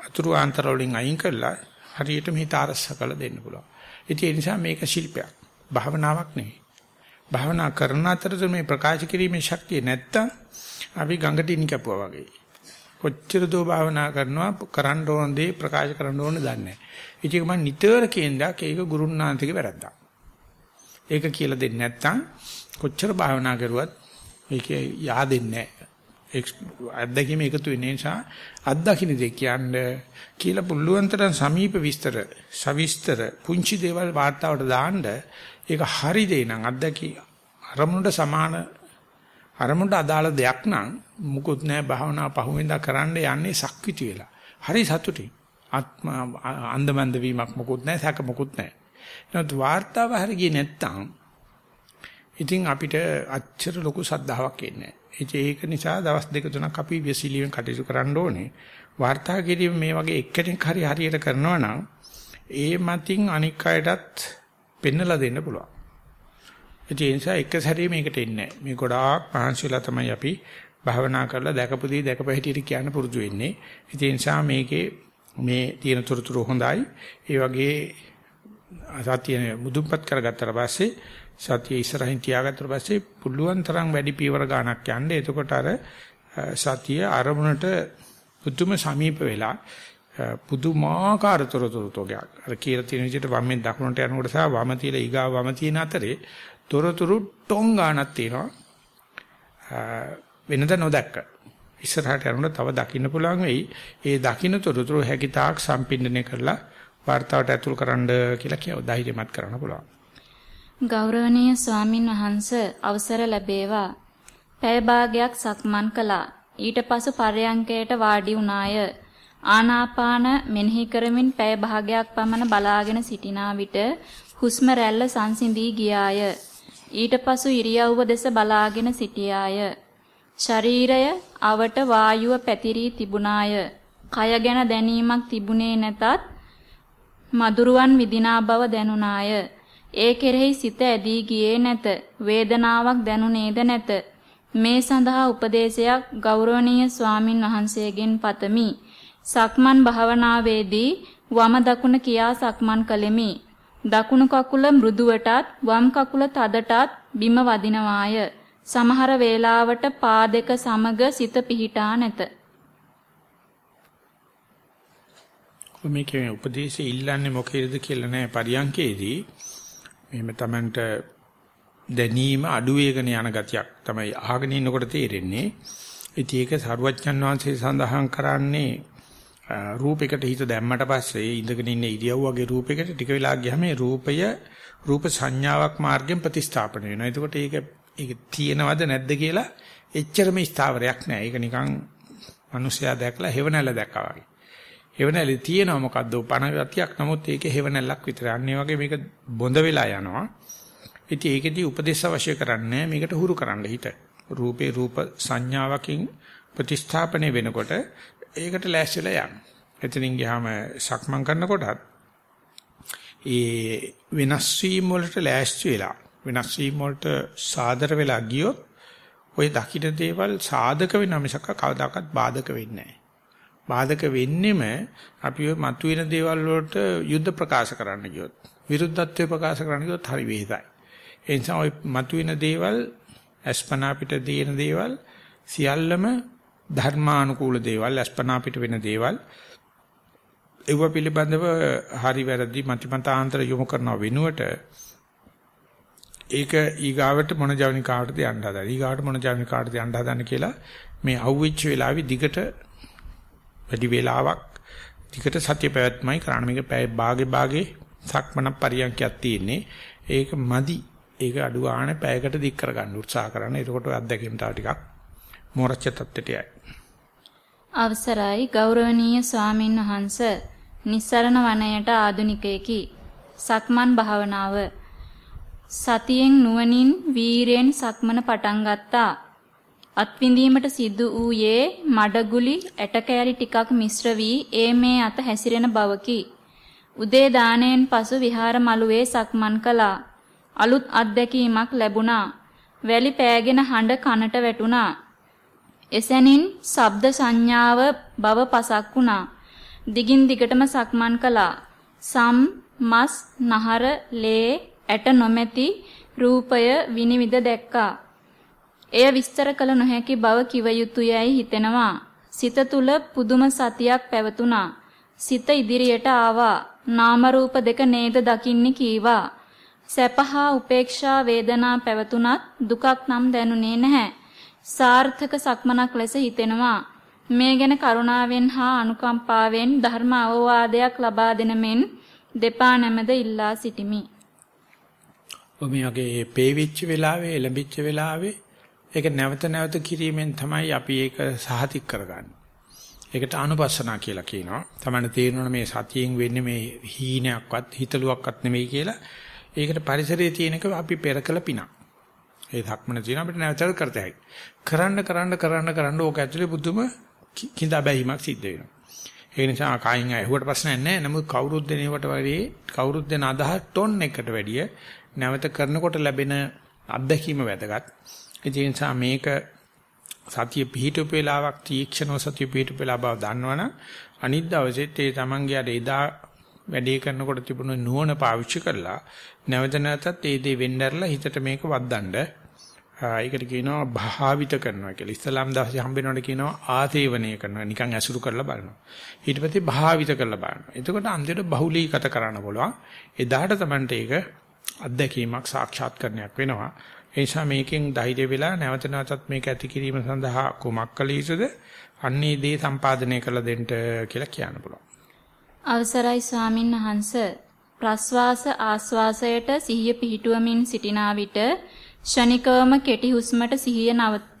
අතුරු ආන්තර වලින් අයින් කරලා හරියටම හිත අරස කළ දෙන්න පුළුවන්. ඒ නිසා මේක ශිල්පයක්. භාවනාවක් නෙවෙයි. භාවනා කරන අතරතුර මේ ප්‍රකාශ කිරීමේ ශක්තිය නැත්තම් අපි ගඟට ඉනි කැපුවා වගේ. කොච්චර දෝ භාවනා කරනවා කරන්න ඕන දේ ප්‍රකාශ කරන්න ඕන දන්නේ නැහැ. ඒක මම නිතර කියනදාක ඒක ගුරුන්නාන්තිගේ වැරද්දක්. ඒක කියලා දෙන්නේ නැත්තම් කොච්චර භාවනා කරුවත් ඒකේ yaadෙන්නේ නැහැ. අත්දැකීම එකතු වෙන නිසා අත්දකින්න දෙයක් කියන්නේ කියලා පුළුවන් තරම් සමීප විස්තර, සවිස්තර, පුංචි දේවල් වාර්තාවට දාන්න ඒක හරි දෙයක් නම් අත්දැකී අරමුණට සමාන අරමුණට අදාළ දෙයක් නම් මුකුත් නැහැ භාවනා පහුවෙන්දා කරන්න යන්නේ සක්විති වෙලා. හරි සතුටින්. ආත්ම අන්දමන්ද වීමක් මුකුත් නැහැ, සැක මුකුත් නැහැ. නමුත් වාර්තාව හරි ගියේ නැත්තම් ඉතින් අපිට අච්චර ලොකු සද්ධාාවක් එන්නේ නැහැ. ඒක නිසා දවස් දෙක තුනක් අපි විසිලියෙන් කටයුතු කරන්න ඕනේ. වාර්තා කිරීම මේ වගේ එක්කෙනෙක් හරි හරියට කරනවා නම් ඒ මතින් අනික් අයටත් පෙන්නලා දෙන්න පුළුවන්. ඒ නිසා එක සැරේ මේකට එන්නේ නැහැ. මේ ගොඩාක් පහන්සිලා තමයි අපි භාවනා කරලා දැකපු දේ දැකපු හැටියට කියන්න පුරුදු වෙන්නේ. ඒ නිසා මේකේ මේ තියෙන තොරතුරු හොඳයි. ඒ වගේ සතිය මුදුන්පත් කරගත්තට පස්සේ සතිය ඉස්සරහින් තියාගත්තට පස්සේ පුළුවන් තරම් වැඩි පීවර ගාණක් යන්න. එතකොට අර සතිය අරමුණට පුදුම සමීප වෙලා පුදුමාකාර තොරතුරු තෝගයක්. අර කියලා තියෙන විදිහට වම්ෙන් දකුණට යනකොට සහ වම තියලා ඊගා වම තියෙන අතරේ තොරතුරු ටොං ගාණක් තියෙනවා. වෙනද නොදැක්ක. ඉස්සරහට යනකොට තව දකින්න පුළුවන් වෙයි. ඒ දකින්න තොරතුරු හැකි තාක් සම්පින්දනය කරලා වார்த்தාවට ඇතුල් කරන්න කියලා කියව ධෛර්යමත් කරන්න පුළුවන්. ගෞරවනීය ස්වාමින් වහන්ස අවසර ලැබේවා. පැය භාගයක් සක්මන් කළා. ඊට පසු පර්යංකයට වාඩි වුණාය. ආනාපාන මෙනෙහි කරමින් පැය භාගයක් පමණ බලාගෙන සිටිනා විට හුස්ම රැල්ල සංසිඳී ගියාය. ඊට පසු ඉරියව්ව දෙස බලාගෙන සිටියාය. ශරීරය අවට වායුව පැතිරී තිබුණාය. කය ගැන දැනීමක් තිබුණේ නැතත් මදුරුවන් විදිනා බව දැනුණාය. ඒ කෙරෙහි සිත ඇදී ගියේ නැත. වේදනාවක් දැනුනේද නැත. මේ සඳහා උපදේශයක් ගෞරවනීය ස්වාමින් වහන්සේගෙන් පතමි. සක්මන් භාවනාවේදී වම දකුණ කියා සක්මන් කළෙමි. දකුණු කකුල මෘදුවටත් වම් කකුල තදටත් බිම වදිනවාය. සමහර වේලාවට පා දෙක සමග සිත පිහිටා නැත. මේකේ උපදේශය ඉල්ලන්නේ මොකේද කියලා නෑ පරියන්කේදී එහෙම Tamanට දැනීම අඩු වේගන යන ගතියක් තමයි අහගෙන ඉන්නකොට තේරෙන්නේ. ඉතින් ඒක සරුවච්චන් වහන්සේ සඳහන් කරන්නේ රූපයකට හිත දැම්මට පස්සේ ඉඳගෙන ඉන්න ඉරියව් වගේ රූපයකට ටික වෙලා ගියාම මේ රූපය රූප සංඥාවක් මාර්ගයෙන් ප්‍රතිස්ථාපන වෙනවා. එතකොට ඒක ඒක තියෙනවද නැද්ද කියලා එච්චරම ස්ථාවරයක් නෑ. ඒක නිකන් මිනිස්සයා දැකලා හෙවණැල්ල දැක්කා වගේ. හෙවණැලි තියෙනවා මොකද්ද පණ ගතියක් නමුත් ඒකේ හෙවණැල්ලක් විතරයි. අන්න ඒ වගේ මේක බොඳ වෙලා යනවා. ඉතින් ඒකෙදී උපදේශ අවශ්‍ය කරන්නේ මේකට හුරු කරන්න හිත. රූපේ රූප සංඥාවකින් ප්‍රතිස්ථාපනය වෙනකොට ඒකට ලෑස්තිලා යන්න. එතනින් ගියාම සක්මන් කරනකොටත් ඒ වෙනස් වීම වලට ලෑස්ති වෙලා වෙනස් වීම වලට සාදර වෙලා ගියොත් ওই දකින්න දේවල් සාධක වෙන මිසක කවදාකවත් බාධක වෙන්නේ නැහැ. බාධක වෙන්නෙම අපි ඔය මතුවෙන දේවල් වලට යුද්ධ ප්‍රකාශ කරන්න ගියොත් විරුද්ධත්වය ප්‍රකාශ කරන්න ගියොත් හරි වෙහෙසයි. ඒ නිසා ඔය මතුවෙන දේවල් අස්පනා පිට දින දේවල් සියල්ලම ධර්මානුකූල දේවල් අස්පනා පිට වෙන දේවල් ඒව පිළිබඳව හරි වැරදි මතිමතාන්තර යොමු කරන වෙනුවට ඒක ඊගාවට මොන ජවනිකාටද යන්න හදා. ඊගාවට මොන ජවනිකාටද යන්න හදන්න කියලා මේ අවුච්ච වෙලාවේ දිගට වැඩි වේලාවක් දිගට සත්‍ය පැවැත්මයි කරන්න මේක පැය භාගේ භාගේ සක්මන පරියන්කයක් තියෙන්නේ. ඒක මදි. ඒක අඩු ගන්න පැයකට දික් කරගන්න උත්සාහ කරන්න. එතකොට ඔය අත්දැකීම් තව ටිකක් මෝරච්ච තත්ත්වයට යයි. අවසරයි ගෞරවනීය ස්වාමින් වහන්ස නිස්සරණ වනයේට ආදුනිකයෙකි. සක්මන් භාවනාව සතියෙන් නුවණින් වීරයෙන් සක්මන පටන් ගත්තා. අත්විඳීමට සිදු වූයේ මඩගුලි ඇටකෑලි ටිකක් මිශ්‍ර වී ඒ මේ අත හැසිරෙන බවකි. උදේ දාණයෙන් පසු විහාර මළුවේ සක්මන් කළා. අලුත් අත්දැකීමක් ලැබුණා. වැලි පෑගෙන හඬ කනට වැටුණා. එසැනින් ශබ්ද සංඥාව බව පසක් වුණා. දිගින් දිගටම සක්මන් කළා. සම්, මස්, නහර, ලේ, ඇට නොමැති රූපය විනිවිද දැක්කා. එය විස්තර කළ නොහැකි බව කිව යුතුයයි හිතෙනවා. සිත තුල පුදුම සතියක් පැවතුණා. සිත ඉදිරියට ආවා. නාම රූප දෙක නේද දකින්නේ කීවා. සැපහා උපේක්ෂා වේදනා පැවතුනත් දුකක් නම් දැනුනේ නැහැ. සාර්ථක සක්මනක් ලෙස හිතෙනවා. මේ ගැන කරුණාවෙන් හා අනුකම්පාවෙන් ධර්ම අවවාදයක් ලබා දෙන මෙන් දෙපා නැමද ඉල්ලා සිටිමි. ඔය මේ වගේ පේවිච්ච වෙලාවේ එළඹිච්ච වෙලාවේ ඒක නැවත නැවත කිරීමෙන් තමයි අපි ඒක සහතික කරගන්නේ. ඒකට අනුපස්සනා කියලා කියනවා. තමන්න තේරෙනවා මේ සතියෙන් වෙන්නේ මේ හීනයක්වත් හිතලුවක්වත් නෙවෙයි කියලා. ඒකට පරිසරයේ තියෙනක අපි පෙර කළ පිනක්. ඒ ධක්මන තියෙන අපිට නැවතත් කරතයි. කරන්න කරන්න කරන්න කරන්න ඕක ඇතුලේ බුදුම කිඳා බැහිමක් සිද්ධ වෙනවා. ඒ නිසා කයින් ඇහුවට ප්‍රශ්නයක් නැහැ. නමුත් කවුරුත් දෙනේවට වගේ කවුරුත් දෙන අදහස් ටොන් එකට වැඩිය නැවත කරනකොට ලැබෙන අත්දැකීම වැදගත්. ඒ නිසා මේක සතිය පිහිටුපු වෙලාවක් තීක්ෂණව සතිය පිහිටුපු වෙලා බව දන්නවනම් අනිත් දවසෙත් ඒ තමන්ගේ අර එදා වැඩේ කරනකොට තිබුණු නුවණ පාවිච්චි කරලා නැවත නැවතත් ඒ දේ වෙන්නර්ලා හිතට මේක වද්දන්න ඒකට කියනවා භාවිත කරනවා කියලා. ඉස්ලාම් දවසේ හම්බෙනවට කියනවා ආතේවණය කරනවා. නිකන් ඇසුරු කරලා බලනවා. ඊට පස්සේ භාවිත කරලා බලනවා. එතකොට අන්තිමට බහුලීගත කරන්න පුළුවන්. එදාට තමයි ඒක අත්දැකීමක් සාක්ෂාත්කරණයක් වෙනවා. ඒ නිසා මේකෙන් ධෛර්ය වෙලා නැවත නැවතත් මේක ඇති කිරීම සඳහා කුමක් කළ යුතුද? අන්නේ දේ සම්පාදනය කළ දෙන්න කියලා කියන්න පුළුවන්. අවසරයි ස්වාමින් වහන්ස ප්‍රස්වාස ආස්වාසයට සිහිය පිහිටුවමින් සිටිනා විට ෂණිකවම කෙටි හුස්මට සිහිය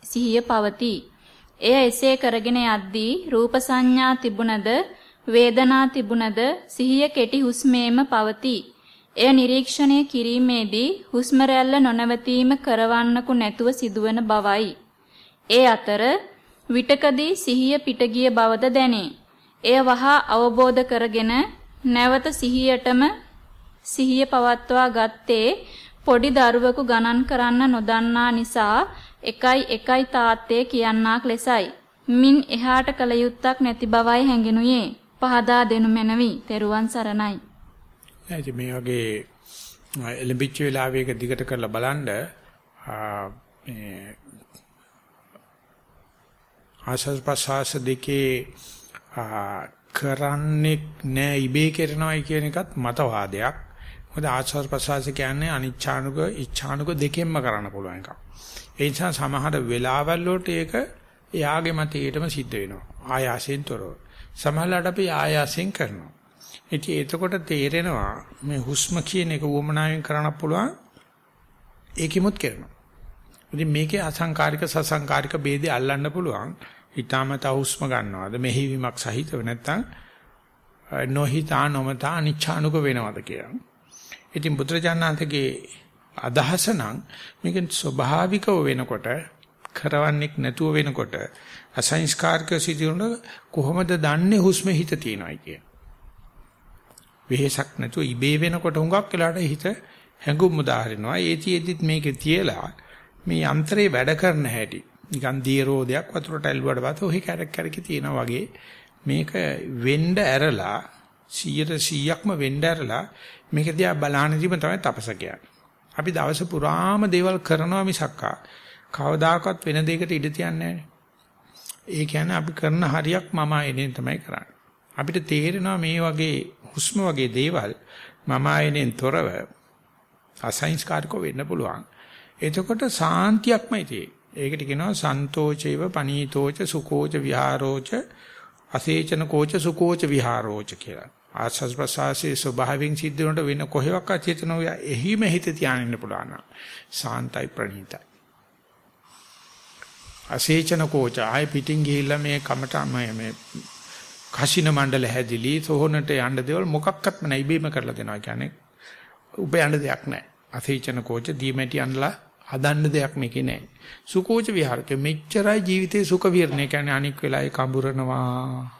සිහිය පවතී. එය එසේ කරගෙන යද්දී රූප සංඥා තිබුණද වේදනා තිබුණද සිහිය කෙටි හුස්මේම පවතී. එය නිරීක්ෂණය කිරීමේදී හුස්ම රැල්ල නොනවතීම කරවන්නකු නැතුව සිදුවන බවයි. ඒ අතර විටකදී සිහිය පිට ගිය බවද දැනේ. එය වහා අවබෝධ කරගෙන නැවත සිහියටම සිහිය පවත්වා ගත්තේ පොඩි දරුවෙකු ගණන් කරන්න නොදන්නා නිසා එකයි එකයි තාත්තේ කියන්නාක් ලෙසයි. මින් එහාට කල යුත්තක් නැති බවයි හැඟෙනුයේ. පහදා දෙනු මැනවි. තෙරුවන් සරණයි. එයි මේ වගේ එලඹිච්ච වෙලාවේක දිගට කරලා බලන්න මේ ආශස් ප්‍රසාස දෙකේ කරන්නේ නෑ ඉබේ කරනවායි කියන එකත් මතවාදයක්. මොකද ආශස් ප්‍රසාස කියන්නේ අනිච්ඡානුක ඉච්ඡානුක දෙකෙන්ම කරන්න පුළුවන් එකක්. ඒ නිසා සමහර වෙලාවල් වලට ඒක එයාගේ මතයටම සිද්ධ වෙනවා. ආයාසයෙන් තොරව. සමහරවිට අපි ආයාසයෙන් කරනවා. ඉතින් එතකොට තේරෙනවා මේ හුස්ම කියන එක වොමනාවෙන් කරන්න පුළුවන් ඒකෙමුත් කරනවා. ඉතින් මේකේ අසංකාරික සසංකාරික ભેදේ අල්ලන්න පුළුවන්. හිතාමතා හුස්ම ගන්නවද මෙහිවීමක් සහිතව නැත්නම් නොහිතා නොමතා අනිච්ඡානුක වෙනවද කියලා. ඉතින් බුදුරජාණන්තගේ අදහස නම් මේක ස්වභාවිකව වෙනකොට කරවන්නේක් නැතුව වෙනකොට අසංස්කාරක සිදුවන කොහොමද දන්නේ හුස්ම හිත තියනයි කිය. වෙහෙසක් නැතුව ඉබේ වෙනකොට හුඟක් වෙලාට හිත හැඟුම් උදාහරිනවා. ඒතිෙදිත් මේකේ තියලා මේ යන්ත්‍රේ වැඩ කරන හැටි. නිකන් දියරෝදයක් වතුරට ඇල්ලුවට පස්සේ ඔහි කැරක් කැරකි තියෙනවා වගේ මේක වෙන්න ඇරලා 100%ක්ම වෙන්න ඇරලා මේක දිහා බලන ඉඳීම තමයි තපස අපි දවස පුරාම දේවල් කරනවා මිසක්කා කවදාකවත් වෙන දෙයකට ඉඩ තියන්නේ ඒ කියන්නේ අපි කරන හරියක් මම ආයෙනෙන් තමයි කරන්නේ. අපිට තේරෙනවා මේ වගේ හුස්ම වගේ දේවල් මම ආයෙනෙන් තොරව අසංස්කාරකව වෙන්න පුළුවන්. එතකොට සාන්තියක්මයි තියෙන්නේ. ඒකට කියනවා සන්තෝචේව පනීතෝච සුකෝච විහාරෝච අසේචන කෝච සුකෝච විහාරෝච කියලා. ආස්වාස් ප්‍රසාසයේ ස්වභාවයෙන් සිද්ධ වෙනට වෙන කොහෙවත් අචේතන ඔය එහිම හිත තියාගෙන ඉන්න පුළුවන්. සාන්තයි ප්‍රණීතයි. අසේචන කෝච ආයි පිටින් ගිහිල්ලා මේ කමට මේ කසින මණ්ඩල හැදිලි සෝහනට යන්න දේවල් මොකක්වත්ම නැහැ ඉබේම කරලා දෙනවා කියන්නේ උබ යන්න දෙයක් නැහැ. අසේචන කෝච දීමැටි අන්නලා හදන්න දෙයක් මේකේ නැහැ. සුකෝච විහාරක මෙච්චරයි ජීවිතේ සුඛ විහරණය කියන්නේ අනික් වෙලාවේ කඹරනවා.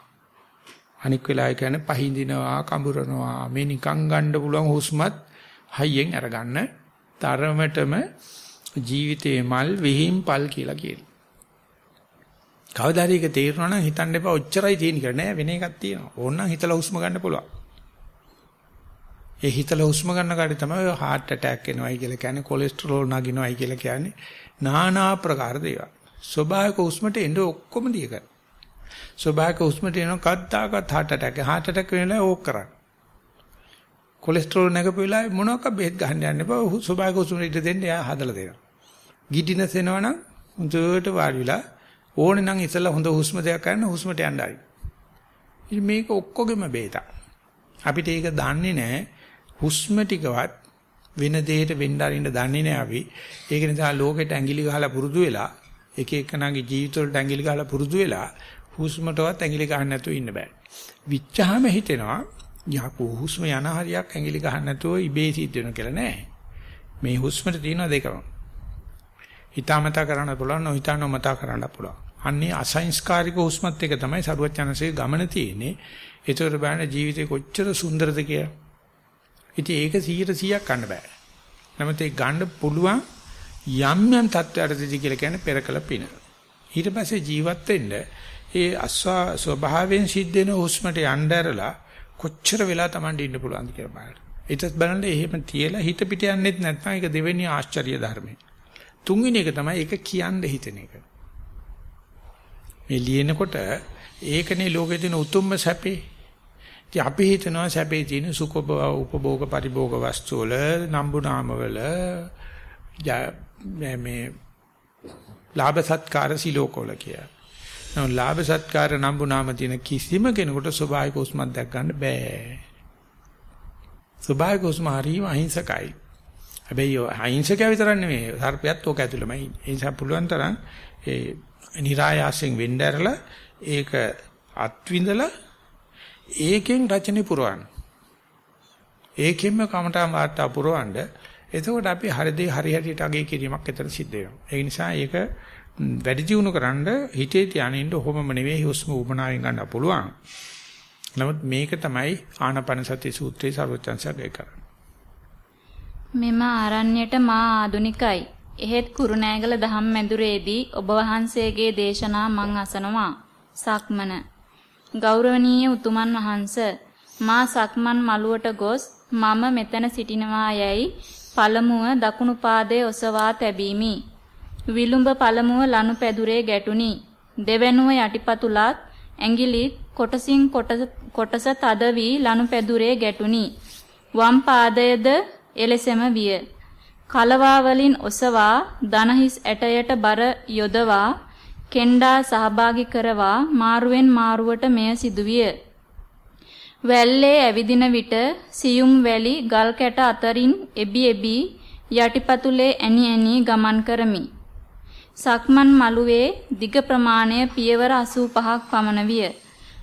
අනික් වෙලාවේ කියන්නේ පහඳිනවා කඹරනවා. මේ නිකන් ගන්න පුළුවන් හුස්මත් හයියෙන් අරගන්න තරමටම ජීවිතේ මල් විහිම් පල් කියලා කියනවා. කවදා හරි ඒක තේරුණා නම් හිතන්න එපා ඔච්චරයි තියෙන කියලා නෑ වෙන එකක් තියෙනවා. ඕනනම් හිතලා හුස්ම ගන්න පුළුවන්. ඒ හිතලා හුස්ම ගන්න කාටි තමයි heart attack එනවයි කියලා කියන්නේ කොලෙස්ටරෝල් නගිනවයි කියලා කියන්නේ নানা ආකාර දේවල්. ස්වභාවික හුස්මට එන්න ඔක්කොම දිය කර. ස්වභාවික හුස්මට එන කද්දාකත් heart attack heart attack වෙනලා ඕක කරන්නේ. කොලෙස්ටරෝල් නැගපු වෙලාවේ මොනවාක බෙහෙත් ගහන්න යන්න එපා. ස්වභාවික හුස්මට ඉඳ දෙන්න එයා හදලා දෙනවා. ගිඩිනස් එනවනම් හොඳට වාඩි වෙලා ඕනේ නම් ඉතලා හොඳ හුස්ම දෙයක් ගන්න හුස්මට යන්න ආයි. ඉතින් මේක ඔක්කොගෙම බේතක්. අපිට ඒක දන්නේ නැහැ. හුස්ම ටිකවත් වෙන දෙයකට වෙන්න අරින්න දන්නේ නැහැ අපි. ඒක නිසා ලෝකෙට ඇඟිලි ගහලා පුරුදු වෙලා එක එකනාගේ ජීවිතවලට ඇඟිලි ගහලා පුරුදු වෙලා හුස්මටවත් ඇඟිලි ගහන්න නැතුව ඉන්න බෑ. විච්චාම හිතෙනවා යකෝ හුස්ම යන හරියක් ඇඟිලි ගහන්න නැතුව ඉබේ සිද්ධ වෙන කියලා නෑ. මේ හුස්මට තියෙන දෙකම. හිතාමතා කරන්න පුළුවන් නොහිතා නොමතා කරන්න පුළුවන්. අන්නේ අසංස්කාරික හුස්මත් එක තමයි සරුවචනසේ ගමන තියෙන්නේ. ඒතර බලන්න ජීවිතේ කොච්චර සුන්දරද කියලා. ඉතින් ඒක 100%ක් ගන්න බෑ. නමුත් ඒ ගන්න පුළුවන් යම් යම් තත්ත්වයකදී කියලා කියන්නේ පෙරකල පින. ඊට පස්සේ ජීවත් වෙන්න ඒ අස්වා ස්වභාවයෙන් සිද්ධ වෙන හුස්මට යන්න ඇරලා කොච්චර වෙලා Taman ඉන්න පුළුවන්ද කියලා බලන්න. ඒකත් බලන්න එහෙම තියලා හිත පිට යන්නෙත් නැත්නම් ඒක දෙවෙනි ආශ්චර්ය ධර්මයි. තුන්වෙනි එක තමයි ඒක කියන්න හිතෙන එක. මේ ලියනකොට ඒකනේ ලෝකේ තියෙන උතුම්ම සැපේ. ඉතින් අපි හිතනවා සැපේ තියෙන සුඛ උපභෝග පරිභෝග වස්තු වල නම්බු නාම වල මේ ලාභ සත්කාර සිලෝකවල කියලා. නෝ ලාභ සත්කාර නම්බු නාම තියෙන කිසිම කෙනෙකුට ස්වභාවික උස්මක් දැක් ගන්න බෑ. ස්වභාවික උස්ම හරිම අහිංසකයි. හැබැයි අහිංසකයා විතරක් නෙමෙයි සර්පයත් ඕක ඇතුළමයි ඉන්නේ. ඒ නිසා පුළුවන් තරම් ඒ નિરાයාසයෙන් වෙන්න ඇරලා ඒක අත්විඳලා ඒකෙන් රචනෙ පුරවන්න. ඒකෙන්ම කමටාන් වාර්තා පුරවන්න. එතකොට අපි හරිදී හරි හැටියට අගේ කිරීමක් එතන සිද්ධ වෙනවා. ඒ නිසා ඒක වැඩි දියුණු කරන්න හිතේ තියානින්න ඔහොමම නෙවෙයි හුස්ම උමනාවෙන් ගන්න පුළුවන්. නමුත් මේක තමයි ආනාපාන සති සූත්‍රයේ සර්වචන්සගය කරන්නේ. මෙම ආරණ්‍යයට මා ආදුනිකයි. එහෙත් කුරුණෑගල දහම් මැදුරේදී ඔබ වහන්සේගේ දේශනා මං අසනවා. සක්මන. ගෞරවනීය උතුමන් වහන්ස මා සක්මන් මළුවට ගොස් මම මෙතන සිටිනවා යයි පළමුව දකුණු පාදයේ ඔසවා තැබීමි. විලුඹ පළමුව ලනු පැදුරේ ගැටුනි. දෙවැනුව යටිපතුලත් ඇඟිලිත් කොටසින් කොටස තද වී ලනු පැදුරේ ගැටුනි. වම් පාදයේද එලෙසම විය. කලවා වලින් ඔසවා දනහිස් ඇටයට බර යොදවා කෙන්ඩා සහභාගී කරවා මාරුවෙන් මාරුවට මෙය සිදුවිය. වැල්ලේ ඇවිදින විට සියුම් වැලි ගල් කැට අතරින් එබි එබි යටිපතුලේ ඇනි ඇනි ගමන් කරමි. සක්මන් මළුවේ දිග ප්‍රමාණය පියවර 85ක් පමණ විය.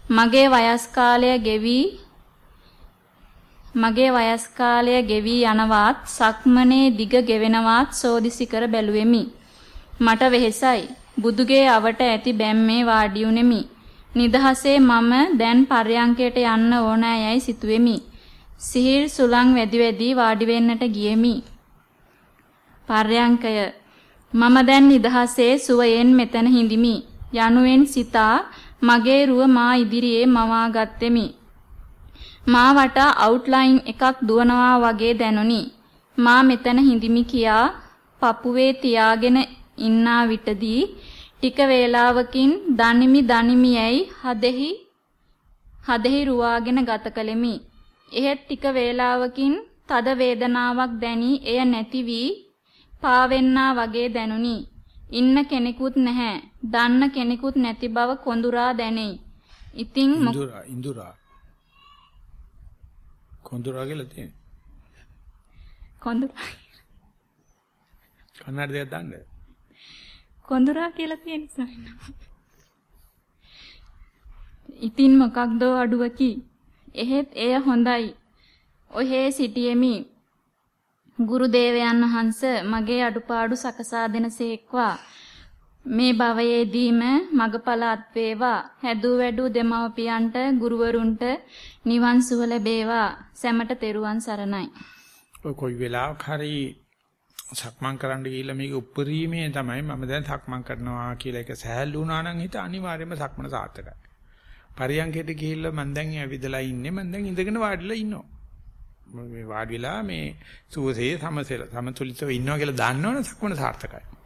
මගේ වයස් කාලය ගෙවි මගේ වයස් කාලය ගෙවි යනවත් සක්මනේ දිග ගෙවෙනවත් සෝදිසි කර බැලුවෙමි. මට වෙහෙසයි. බුදුගේ අවට ඇති බැම්මේ වාඩි උනේමි. නිදහසේ මම දැන් පර්යංකයට යන්න ඕනෑයයි සිතුවෙමි. සිහිල් සුලං වැඩි වැඩි වාඩි වෙන්නට ගියෙමි. පර්යංකය මම දැන් නිදහසේ සුවයෙන් මෙතන හිඳිමි යනුවෙන් සිතා මගේ රුව මා ඉදිරියේ මවා ගත්ෙමි. මා වටා අවුට්ලයින් එකක් දුවනවා වගේ දැනුනි. මා මෙතන හිඳිමි කියා පපුවේ තියාගෙන ඉන්නා විටදී ටික වේලාවකින් දනිමි දනිමි යයි හදෙහි හදෙහි රුවාගෙන ගත කලෙමි. එහෙත් ටික වේලාවකින් තද වේදනාවක් දැනි එය නැති වී පාවෙන්නා වගේ දැනුනි. ඉන්න කෙනෙකුත් නැහැ. දන්න කෙනෙකුත් නැති බව කොඳුරා දැනේ. ඉතින් ඉඳුරා ඉඳුරා කොඳුරා කියලා තියෙන. කොඳුරා කන්නඩ දෙයක් දාන්න. කොඳුරා කියලා තියෙන සයින්. ඉතින් මොකක්දෝ අඩුවකි. එහෙත් එය හොඳයි. ඔහේ සිටියෙමි. ගුරු දේවයන් වහන්ස මගේ අඩුපාඩු සකසා දෙනසේක්වා. මේ භවයේදීම මගපල අත්වේවා හැදූ වැඩූ දෙමව්පියන්ට ගුරුවරුන්ට නිවන් සුව ලැබේවා සැමට තෙරුවන් සරණයි. ඔය කොයි වෙලාවක හරි සක්මන් කරන්න ගිහිල්ලා මේක උප්පරීමේ තමයි මම දැන් සක්මන් කරනවා කියලා එක සහැල්ලු වුණා නම් හිත අනිවාර්යයෙන්ම සක්මන සාර්ථකයි. පරියන්කයට ගිහිල්ලා මම දැන් ඇවිදලා ඉන්නේ මම දැන් ඉඳගෙන වාඩිලා ඉන්නවා. මේ වාඩි වෙලා මේ සුවසේ සමසෙල සමතුලිතව ඉන්නවා කියලා දන්නවනේ සක්මන සාර්ථකයි.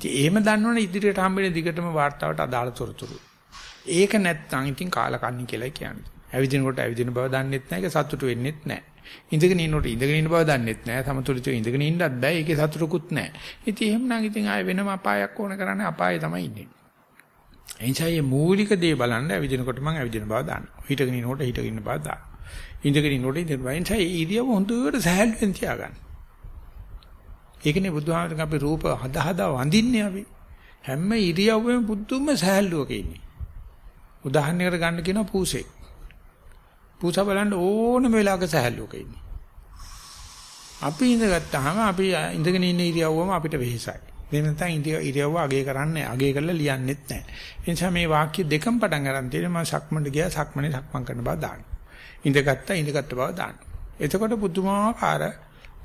ඉතින් එහෙම දන්නවනේ ඉදිරියට හම්බෙන දිගටම වார்த்தාවට අදාළ තොරතුරු. ඒක නැත්නම් ඉතින් කාලකන්ණි කියලා කියන්නේ. ඇවිදිනකොට ඇවිදින බව දන්නෙත් නැහැ. ඒක සතුටු වෙන්නෙත් නැහැ. ඉඳගෙන ඉන්නකොට ඉඳගෙන ඉන්න බව දන්නෙත් නැහැ. සමතුලිතව ඉඳගෙන ඉන්නත් බෑ. ඒකේ සතුටුකුත් නැහැ. ඉතින් එහෙමනම් ඉතින් ආය වෙනම අපායක් ඕන කරන්නේ අපායේ තමයි ඉන්නේ. එනිසා මේ මූලික දේ බලන්න ඇවිදිනකොට මම ඇවිදින බව දන්නවා. හිටගෙන ඉන්නකොට හිටගෙන ඉන්න බව දන්නවා. ඉඳගෙන ඉන්නකොට ඉඳගෙන බව. එනිසා ඉරියව හොඳට සහැල්ලුවෙන් තියාගන්න. ඒකනේ බුදුහාමරගේ අපි රූප හදා හදා වඳින්නේ අපි. හැම ඉරියව්වෙම බුදුම සහැල්ලුවක ඉන්නේ. උදාහරණයකට ගන්න කියනවා පූසෙක්. පූසා බලන්න ඕනම වෙලාවක සහැල්ලුවක ඉන්නේ. අපි ඉඳගත්තාම අපි ඉඳගෙන ඉන්න ඉරියව්වම අපිට වෙහෙසයි. මේ නැත්නම් ඉරියව්ව අගේ කරන්නේ අගේ කරලා ලියන්නෙත් නැහැ. ඒ නිසා මේ වාක්‍ය දෙකම පටන් ගන්න තියෙන මම සක්මන්ට ගියා සක්මනේ සක්මන් කරන බව දාන්න. ඉඳගත්තා ඉඳගත්ත බව දාන්න. එතකොට පුදුමාකාර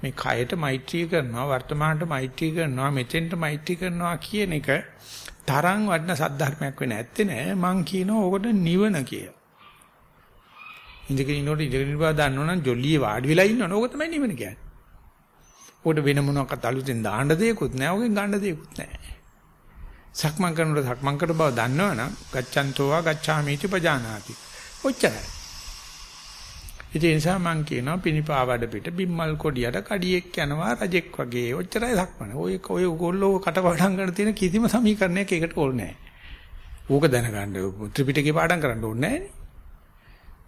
මේ කයට මෛත්‍රී කරනවා වර්තමානට මෛත්‍රී කරනවා මෙතෙන්ට මෛත්‍රී කරනවා කියන එක තරම් වටින සද්ධර්මයක් වෙන්නේ නැත්තේ නෑ මං කියනවා ඕකට නිවන කියලා. ඉඳගෙන ඉන්නකොට ඉඳගෙන ඉන්න බව දන්නවනම් ජොලියේ වාඩි වෙලා ඉන්නවනේ ඕක තමයි නිවන කියන්නේ. ඕකට වෙන මොනවාකට අලුතෙන් දාන්න දෙයක්වත් නෑ ඕකෙන් ගන්න දෙයක්වත් නෑ. සක්මන් කරනකොට සක්මන් කර බව දන්නවනම් ගච්ඡන්තෝවා ගච්ඡාමිති පජානාති. ඔච්චරයි. ඉතින් ඒ නිසා මම කියනවා පිනිපාවඩ පිට බිම්මල් කොඩියට කඩියෙක් යනවා රජෙක් වගේ. ඔච්චරයි සක්මන. ඔය ඔය ඕගොල්ලෝ කටපාඩම් කරන තියෙන කිසිම සමීකරණයක් ඒකට ඕනේ නැහැ. ඌක දැනගන්න ත්‍රිපිටකේ පාඩම් කරන්න ඕනේ නැහැ.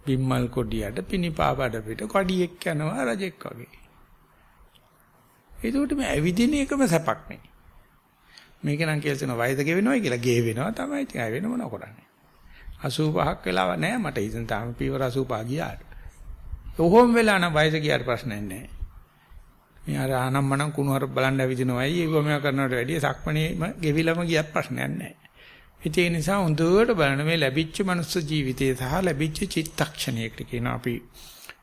බිම්මල් කොඩියට පිනිපාවඩ පිට කඩියෙක් යනවා රජෙක් වගේ. ඒකට මේ ඇවිදින එකම සැපක් නේ. මේක නම් කියලා තියෙන වයස ගෙවෙනවා කියලා ගේ වෙනවා තමයි. ඉතින් ආය වෙන මොනව කරන්නේ. 85ක් වෙලාව නැහැ මට ඉතින් තාම පීවර 85 ගියාට. ඔහොම වෙලා නම් වයස ගියාට ප්‍රශ්නයක් නැහැ. මේ අර ආනම්මනම් කුණු හර බලන්න ඇවිදිනවයි ඒව මේවා කරනවට වැඩිය සක්මණේම ගෙවිලම ගියත් ප්‍රශ්නයක් නැහැ. ඒ නිසා හොඳට බලන මේ ලැබිච්ච මනුස්ස ජීවිතය සහ ලැබිච්ච චිත්තක්ෂණයකට කියන අපි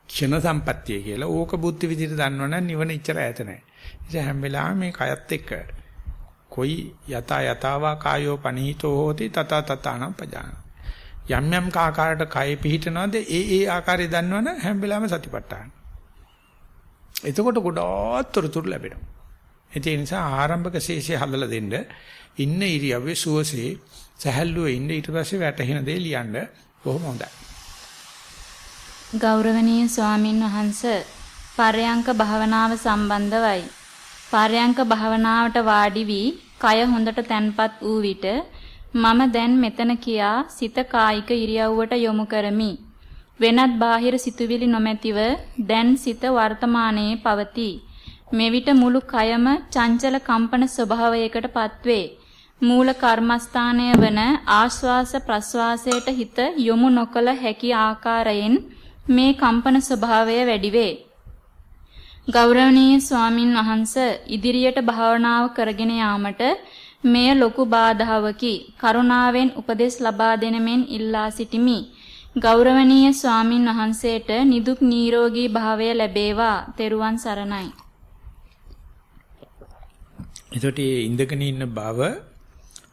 ක්ෂණ සම්පත්තිය කියලා. ඕක බුද්ධ විදිහට දන්නවනම් නිවන ඉච්චර ඈත නැහැ. ඒ හැම වෙලාවෙම මේ කයත් එක්ක කොයි යත යතාවා කායෝ පනීතෝ හෝති තත තතානම් පජාන. යම් යම් ආකාරයට කය පිහිටනවාද ඒ ඒ ආකාරය දන්නවනම් හැම වෙලාවෙම සතිපට්ඨාන. එතකොට ගොඩාක් තොරතුරු ලැබෙනවා. ඒ නිසා ආරම්භක ශේෂය හදලා දෙන්න ඉන්න ඉරියව්වේ සුවසේ සහැල්ලුවේ ඉන්න ඊට පස්සේ වැටහෙන දේ ලියන්න බොහොම හොඳයි. ගෞරවනීය ස්වාමින් වහන්සේ පරයන්ක භාවනාව සම්බන්ධවයි. පරයන්ක භාවනාවට වාඩි වී කය හොඳට තැන්පත් වූ විට මම දැන් මෙතන කියා සිත කායික ඉරියව්වට යොමු කරමි. වෙනත් බාහිර සිතුවිලි නොමැතිව දැන් සිත වර්තමානයේ පවතී. මෙවිට මුළු කයම චංචල කම්පන ස්වභාවයකට පත්වේ. මූල කර්මස්ථානය වන ආශ්වාස ප්‍රශ්වාසයට හිත යොමු නොකළ හැකි ආකාරයෙන් මේ කම්පන ස්වභාවය වැඩි වේ. ගෞරවනීය ස්වාමින් වහන්ස ඉදිරියට භාවනාව කරගෙන යාමට මෙය ලොකු බාධාවකි. කරුණාවෙන් උපදෙස් ලබා දෙන මෙන් ඉල්ලා සිටිමි. ගෞරවනීය ස්වාමින් වහන්සේට නිදුක් නිරෝගී භාවය ලැබේවා. තෙරුවන් සරණයි. එතකොට මේ ඉඳගෙන ඉන්න බව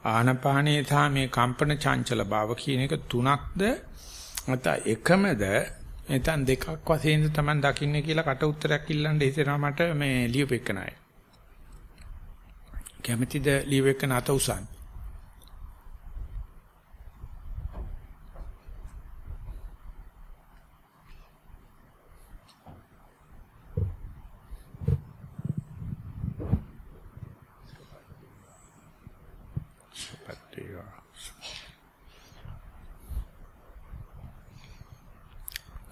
ආනපානේ සහ මේ කම්පන චංචල බව කියන එක තුනක්ද නැත්නම් එකමද නැත්නම් දෙකක් වශයෙන් තමයි දකින්නේ කියලා කට උත්තරයක් ඉල්ලන්න හිතෙනවා මට මේ ලියුපෙකනයි. කැමැතිද ලියුපෙකන අත උසන්?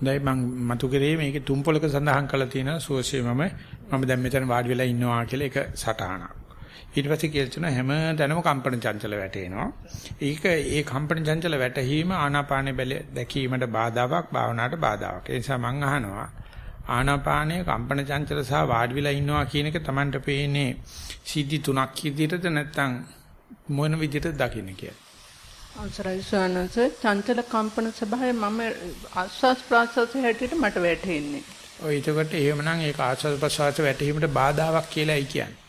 දැන් මම මතු කරේ මේකේ තුන් පොලක සඳහන් කරලා තියෙනවා සුවසේ මම මම දැන් මෙතන වාඩි වෙලා ඉන්නවා කියලා එක සටහනක්. ඊට පස්සේ කියලා තියෙනවා හැම තැනම කම්පන චංචල වැටෙනවා. ඒක ඒ කම්පන චංචල වැටීම ආනාපානෙ බැල දැකීමට බාධාවක් භාවනාවට බාධාවක්. ඒ නිසා මම අහනවා ආනාපානයේ කම්පන චංචල සහ වාඩි වෙලා ඉන්නවා කියන එක Tamanට පේන්නේ සිද්ධි තුනක් විදිහටද නැත්නම් මොන විදිහටද දකින්නේ කියලා. අවසරයි ස්වාමීනස චංචල කම්පන ස්වභාවය මම ආස්වාස් ප්‍රාස්වාස හැටියට මට වැටහෙන්නේ. ඔය එතකොට එහෙමනම් ඒක ආස්වාද ප්‍රසවාස වැටීමට බාධාවක් කියලායි කියන්නේ.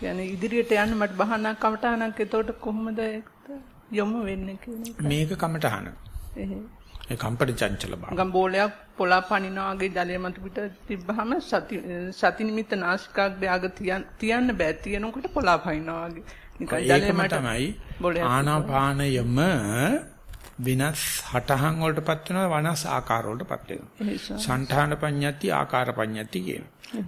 කියන්නේ ඉදිරියට යන්න මට බහනා කමටහනක් එතකොට කොහොමද යොමු වෙන්නේ කියන්නේ මේක කමටහන. ඒ කම්පට චංචල බව. ගම්බෝලයක් පොළා පනිනා වගේ ජලය මත පිට තිබ්බහම සති සති නිමිත්ත නාසිකාග්‍රය අග තියන්න බෑ. තියෙනකොට පොළා පනිනා වගේ නිකන් ජලය මත තමයි ආනාපානයම විනස් හටහන් වලටපත් වෙනවා වනස් ආකාර වලටපත් වෙනවා. සංඨාන පඤ්ඤති ආකාර පඤ්ඤති කියන.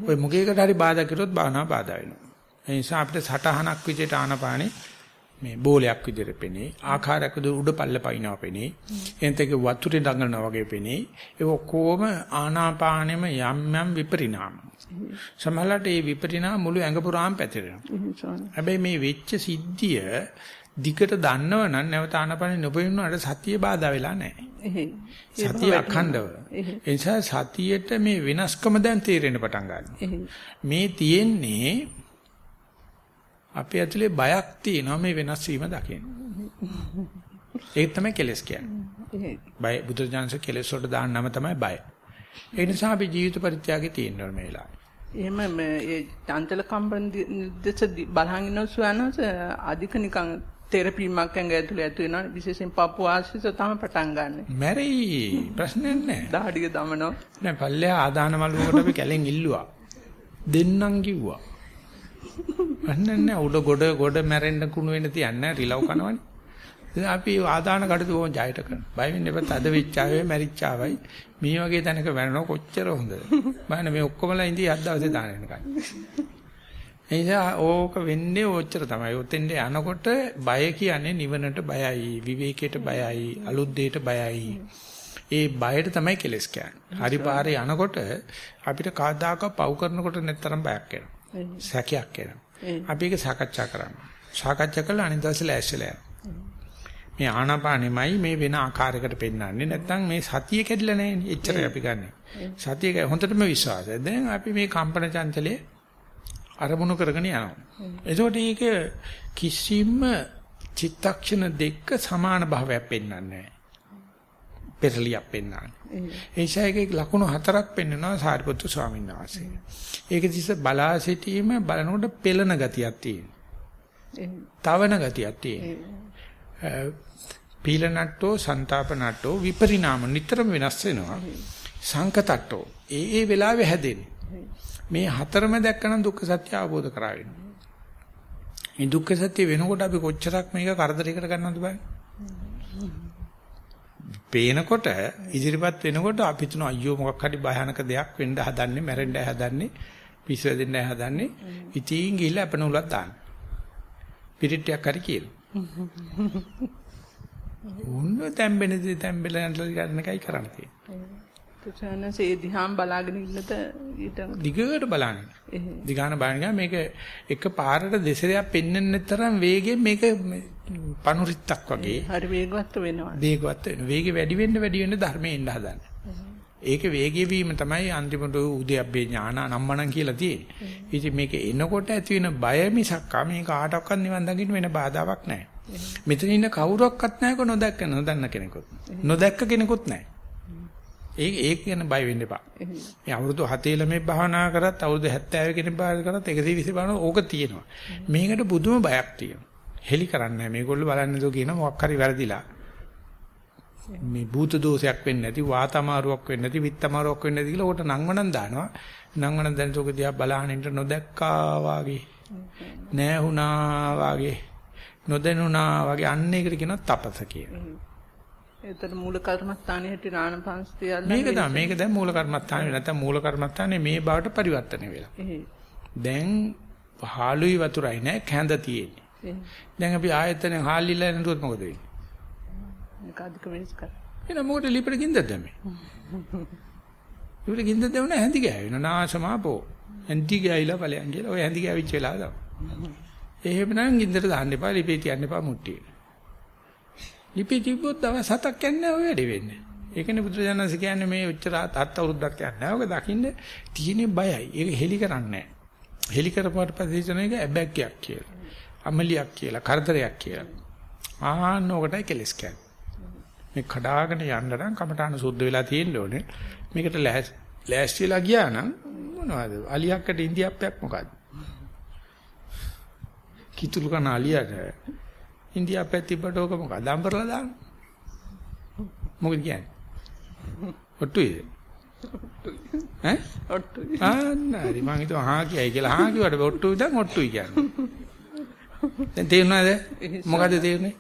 ඔය මුගේකට හරි බාධා කරොත් භාවනා බාධා වෙනවා. ඒ නිසා අපිට සටහනක් විදිහට ආනාපානේ මේ බෝලයක් විදිහට පෙනේ ආකාරයක් විදිහට උඩ පල්ල පයින්නවා පෙනේ එතනක වතුරේ දඟලනවා වගේ පෙනේ. ඒ ඔක්කොම ආනාපානෙම යම් යම් විපරිණාම. සමහරවිට මේ විපරිණාම මුළු ඇඟ පුරාම පැතිරෙනවා. හැබැයි මේ වෙච්ච සිද්ධිය දිගට දන්නවනම් නැවත ආනාපානෙ නොපෙන්නුනට සතිය බාධා වෙලා නැහැ. සතිය අඛණ්ඩව. ඒ නිසා සතියට මේ වෙනස්කම දැන් තේරෙන්න පටන් ගන්නවා. මේ තියෙන්නේ අපේ ඇතුලේ බයක් තියෙනවා මේ වෙනස් වීම දකින්න. ඒක තමයි කෙලස් කියන්නේ. බය බුදුරජාණන්සේ කෙලස් වලට දාන නම තමයි බය. ඒ නිසා අපි ජීවිත පරිත්‍යාගයේ තියෙනවා මේ වෙලාවේ. එහෙම මේ චංචල කම්පන දෙස බලහන් ඉන්න සුවනස අධික නිකන් තෙරපීමක් ඇඟ ඇතුලේ ඇතු වෙනවා විශේෂයෙන් පපු ආශ්‍රිත තමයි පටන් ගන්න. මැරෙයි ප්‍රශ්නයක් නැහැ. දහඩිය දමනවා. නෑ පල්ලෙහා ආදාන මළුවකට අපි කැලෙන් ඉල්ලුවා. දෙන්නම් කිව්වා. අන්නන්නේ උඩ ගොඩ ගොඩ මැරෙන්න කුණු වෙන්න තියන්නේ රිලව් කනවනේ. ඉතින් අපි ආදාන කටයුතු බොහොම ජයට කරනවා. බය වෙන්න එපා තද වෙච්චාවේ මැරිච්චාවයි මේ වගේ තැනක මැරෙනවා කොච්චර හොඳද. බලන්න මේ ඔක්කොමලා ඉඳී අත් දවසේ දාන වෙනකන්. එනිසා ඕක වෙන්නේ ඔච්චර තමයි. ඔතෙන්ට යනකොට බය කියන්නේ නිවනට බයයි, විවේකයට බයයි, අලුත් දෙයට බයයි. ඒ බයට තමයි කෙලස් කියන්නේ. හරි පාරේ යනකොට අපිට කවදාකවත් පව් කරනකොට නැත්තරම් බයක් එනවා. සැකයක් එනවා. අපි ඒක සාකච්ඡා කරනවා. සාකච්ඡා කළා අනිත් දවසේ ලෑස්තිලා මේ ආනාපානෙමයි මේ වෙන ආකාරයකට පෙන්වන්නේ නැත්නම් මේ සතිය කැඩිලා නැහැ එච්චරයි අපි ගන්නෙ. සතිය හොඳටම විශ්වාසයි. දැන් අපි මේ කම්පන චංචලයේ අරමුණු කරගෙන යනවා. එතකොට මේක කිසිම චිත්තක්ෂණ දෙක සමාන භාවයක් පෙන්වන්නේ නැහැ. පෙරලියක් පෙන්වන්නේ. ඒ ශායකේ ලකුණු හතරක් පෙන්වනවා සාරිපුත්තු ස්වාමීන් වහන්සේ. ඒක දිස බලා සිටීම බලනකොට පෙළන ගතියක් තියෙනවා. තවන ගතියක් තියෙනවා. පීලනට්ටෝ සන්තාපනට්ටෝ විපරිණාම නිතරම වෙනස් වෙනවා. සංකතට්ටෝ ඒ ඒ වෙලාවේ හැදෙන්නේ. මේ හතරම දැක්කනම් දුක්ඛ සත්‍ය අවබෝධ කරා වෙනවා. මේ දුක්ඛ සත්‍ය වෙනකොට අපි කොච්චරක් මේක කරදරයකට ගන්නවද බලන්න. පේනකොට ඉදිරිපත් වෙනකොට අපි තුන අයියෝ මොකක් හරි භයානක දෙයක් වෙන්න හදන්නේ මැරෙන්න හදන්නේ පිස්සු වෙදෙන්න හදන්නේ. ඉතින් ගිහිල්ලා අපන උලක් දාන්න. පිටිටයක් හරි කියලා. උන්න තැම්බෙනදී තැම්බෙලා යන එකයි කරන්න තියෙන්නේ. දිහාම බලාගෙන ඉන්නද? ඊට දිගට බලන්න දිගාන බලන්න මේක එක පාරට දෙසරයක් පෙන්වන්න තරම් වේගෙන් මේක පනුරිත්තක් වගේ හරි වේගවත් වෙනවා. වේගවත් වෙනවා. වේගෙ වැඩි වෙන්න වැඩි වෙන්න ධර්මයේ එන්න හදන්න. ඒක වේගී වීම තමයි අන්තිමට උද්‍යප්පේ ඥාන නම්මනම් කියලා තියෙන්නේ. ඉතින් මේක එනකොට ඇති වෙන බය මිසක් මේ කාටවත් නිවන් දකින්න වෙන බාධාවක් නැහැ. මෙතන ඉන්න කවුරක්වත් නැහැ කො නොදැක්ක නොදන්න කෙනෙකුත්. නොදැක්ක කෙනෙකුත් නැහැ. ඒක ඒක ගැන බය වෙන්න එපා. මේ අවුරුදු 7 ළමයි භාවනා කරත් අවුරුදු 70 කෙනෙක් භාවනා කරත් 120 භාවනා ඕක තියෙනවා. මේකට බුදුම බයක් තියෙනවා. හෙලි කරන්නේ නැහැ. මේගොල්ලෝ බලන්නේ දෝ කියන මොකක් හරි වැරදිලා. මේ භූත දෝෂයක් වෙන්නේ නැති වාතමාරුවක් වෙන්නේ නැති විත්තමාරුවක් වෙන්නේ නැති කියලා උකට නංවනන් දානවා. නංවනන් දැන් ඔක දිහා බලහන් ඉන්න නොදැක්කා වාගේ. නැහුණා වාගේ. නොදැනුණා වගේ අන්න ඒකට කියනවා තපස කියලා. ඒතර මූල කර්මස්ථානයේ හිටින ආනපනස්තිය මේක තමයි මේක දැන් මූල කර්මස්ථානේ නැත්නම් මූල කර්මස්ථානේ මේ බවට පරිවර්තනය වෙලා. දැන් හාලුයි වතුරයි නෑ කැඳ තියෙන්නේ. දැන් අපි ආයතනෙන් හාල්ලිලා නේද මොකද වෙන්නේ? මේක අධික වෙනස් කර. එන මොකට ලිපට ගින්දද දැම්මේ? ලිපට ගින්ද දෙවන හැඳි ගෑවෙන නාශමාපෝ. හැඳි ගෑයිලා ඵලයන් කියලා ඔය හැඳි ගෑවිච්ච වෙලාව තමයි. එහෙමනම් ගින්දට දාන්න එපා ලිපේ තියන්න එපා මුට්ටියේ. ලිපි තිබ්බොත් දවස් හතක් යන්නේ ඔය වැඩේ වෙන්නේ. ඒකනේ බුදුරජාණන්ස කියන්නේ මේ උච්චර හත් අවුරුද්දක් යන්නේ. ඔක දකින්න තියෙන බයයි. ඒක හෙලි කරන්නේ නැහැ. හෙලි කරපුවාට පස්සේ හිතන එක ඇබැක්කයක් කියලා. අමලියක් කියලා, කරදරයක් කියලා. ආන්න ඔකටයි කෙලස් කියන්නේ. මේ කඩාගෙන යන්න නම් කමඨාන සුද්ධ වෙලා තියෙන්න ඕනේ. මේකට ලෑස්ති වෙලා ගියා නම් මොනවද? අලියක්කට ඉන්දියාප්පයක් මොකද්ද? කිතුළු කන අලියට ඉන්දියාප්පයක් තිබ්බට ඕක මොකක්ද? අම්බරලා දාන්න. මොකද කියන්නේ? ඔට්ටුයිද? ඈ? ඔට්ටුයි. ආන්නරි මං හිතුවා හා කියයි කියලා. හා කිව්වට ඔට්ටුයි දැන් ඔට්ටුයි කියන්නේ. දැන් තේරුණාද? මොකද තේරුනේ?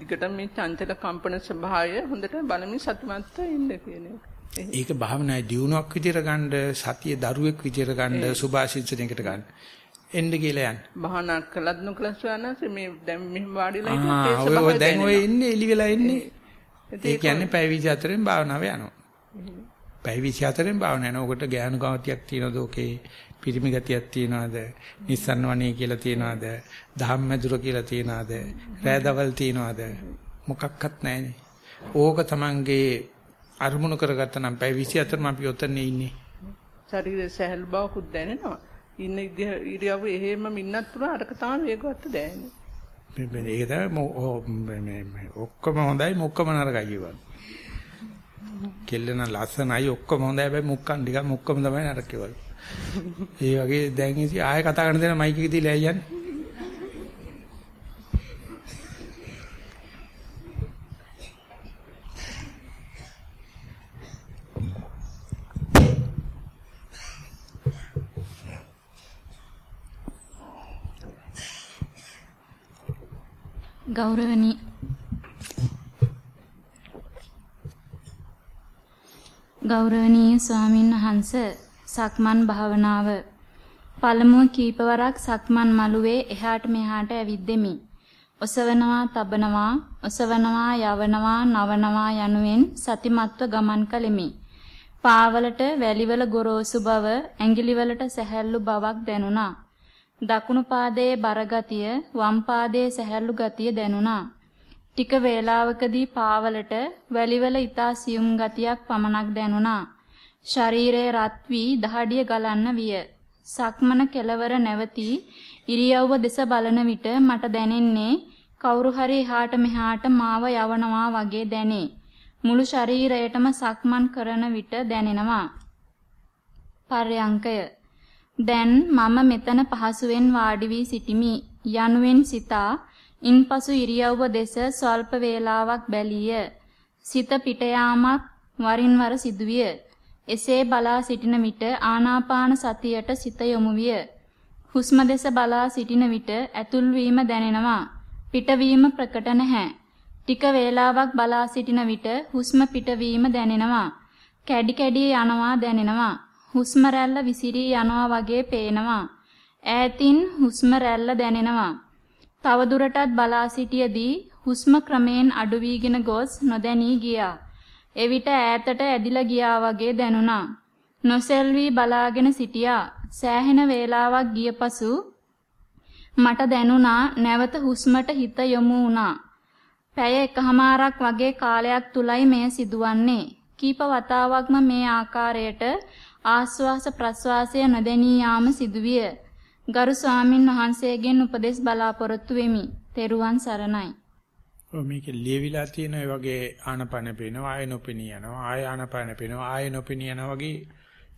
දිගට මේ චංචල කම්පන ස්වභාවය හොඳට බලමින් සතුටුමත්ව ඉන්න කියන එක. ඒක භාවනායේ දියුණුවක් විදියට ගන්න සතිය දරුවෙක් විදියට ගන්න සුභාශිංසනයකට ගන්න. එන්න කියලා යන්න. භාවනා කළත් නොකළත් සවනස මේ දැන් මෙහෙම වාඩිලා ඔය ඔය දැන් ඔය ඉන්නේ එලි වෙලා ඉන්නේ. ඒ කියන්නේ පැය 24න් භාවනාව යනවා. පැය 24න් භාවනාව යනවා. ඔකට ඥාන ගාතියක් තියනද ඔකේ? පිරිමි ගතියක් තියනවාද? නිස්සන්න වණේ කියලා තියනවාද? ධම්මදුර කියලා තියනවාද? රෑදවල් තියනවාද? මොකක්වත් නැහැනේ. ඕක Tamange අරමුණු කරගත්තා නම් පැය 24ම අපි ඔතනේ ඉන්නේ. ශරීරයේ සැහැල් බවකුත් දැනෙනවා. ඉන්න ඉරියව්ව එහෙම මින්නත් පුළුවන් අරක තමයි වේගවත් දැනෙන්නේ. මේ ඒක තමයි මේ ඔක්කොම හොඳයි මොක්කම නරකයි කියවන. කෙල්ලන ලස්සනයි ඔක්කොම හොඳයි හැබැයි මුක්කන් ටික මුක්කම තමයි නරක කියවල. ඒ වගේ දැන් ඉතින් ආයෙ කතා කරන දේ මයික් එක දීලා යන්නේ. ගෞරවනීය ගෞරවනීය ස්වාමින් වහන්ස සක්මන් භාවනාව පළමුව කීපවරක් සක්මන් මළුවේ එහාට මෙහාට ඇවිද්දෙමි. ඔසවනවා, තබනවා, ඔසවනවා, යවනවා, නවනවා යනුවෙන් සතිමත්ව ගමන් කළෙමි. පාවලට වැලිවල ගොරෝසු බව, ඇඟිලිවලට සැහැල්ලු බවක් දැනුණා. දකුණු පාදයේ බරගතිය වම් පාදයේ සැහැල්ලු ගතිය දැනුණා. ටික වේලාවකදී පාවලට වැලිවල ඊතා සියුම් ගතියක් පමණක් දැනුණා. ශරීරයේ රත් වී දහඩිය ගලන්න විය. සක්මන කෙලවර නැවතී ඉරියව්ව දෙස බලන විට මට දැනෙන්නේ කවුරු හරි එහාට මෙහාට මාව යවනවා වගේ දැනේ. මුළු ශරීරයටම සක්මන් කරන විට දැනෙනවා. පර්යංකය දැන් මම මෙතන පහසුවෙන් වාඩි වී සිටිමි යනුවෙන් සිතා ඉන්පසු ඉරියව්ව දෙස ස්වල්ප වේලාවක් බැලිය. සිත පිට යාමක් වරින් වර සිදුවිය. එසේ බලා සිටින විට ආනාපාන සතියට සිත යොමු විය. හුස්ම දෙස බලා සිටින විට ඇතුල් වීම දැනෙනවා. පිටවීම ප්‍රකට නැහැ. ටික වේලාවක් බලා සිටින විට හුස්ම පිටවීම දැනෙනවා. කැඩි කැඩි යනවා දැනෙනවා. හුස්ම රැල්ල විසිරී යනවා වගේ පේනවා. ඈතින් හුස්ම රැල්ල දැනෙනවා. තවදුරටත් බලා සිටියේදී හුස්ම ක්‍රමයෙන් අඩු වීගෙන ගොස් නොදැනී ගියා. එවිට ඈතට ඇදිලා ගියා වගේ දැනුණා. නොසෙල්වි බලාගෙන සිටියා. සෑහෙන වේලාවක් ගිය පසු මට දැනුණා නැවත හුස්මට හිත යොමු වුණා. පැය එකහමාරක් වගේ කාලයක් තුලයි මෙය සිදුවන්නේ. කීප වතාවක්ම මේ ආකාරයට ආස්වාස ප්‍රස්වාසය නොදැනී යාම සිදුවිය. ගරු ස්වාමින් වහන්සේගෙන් උපදෙස් බලාපොරොත්තු වෙමි. තෙරුවන් සරණයි. ඔය මේකේ ලියවිලා තියෙන ඒ වගේ ආනපන පේනවා ආය නොපෙනී යනවා ආය ආනපන පේනවා ආය නොපෙනී යනවා වගේ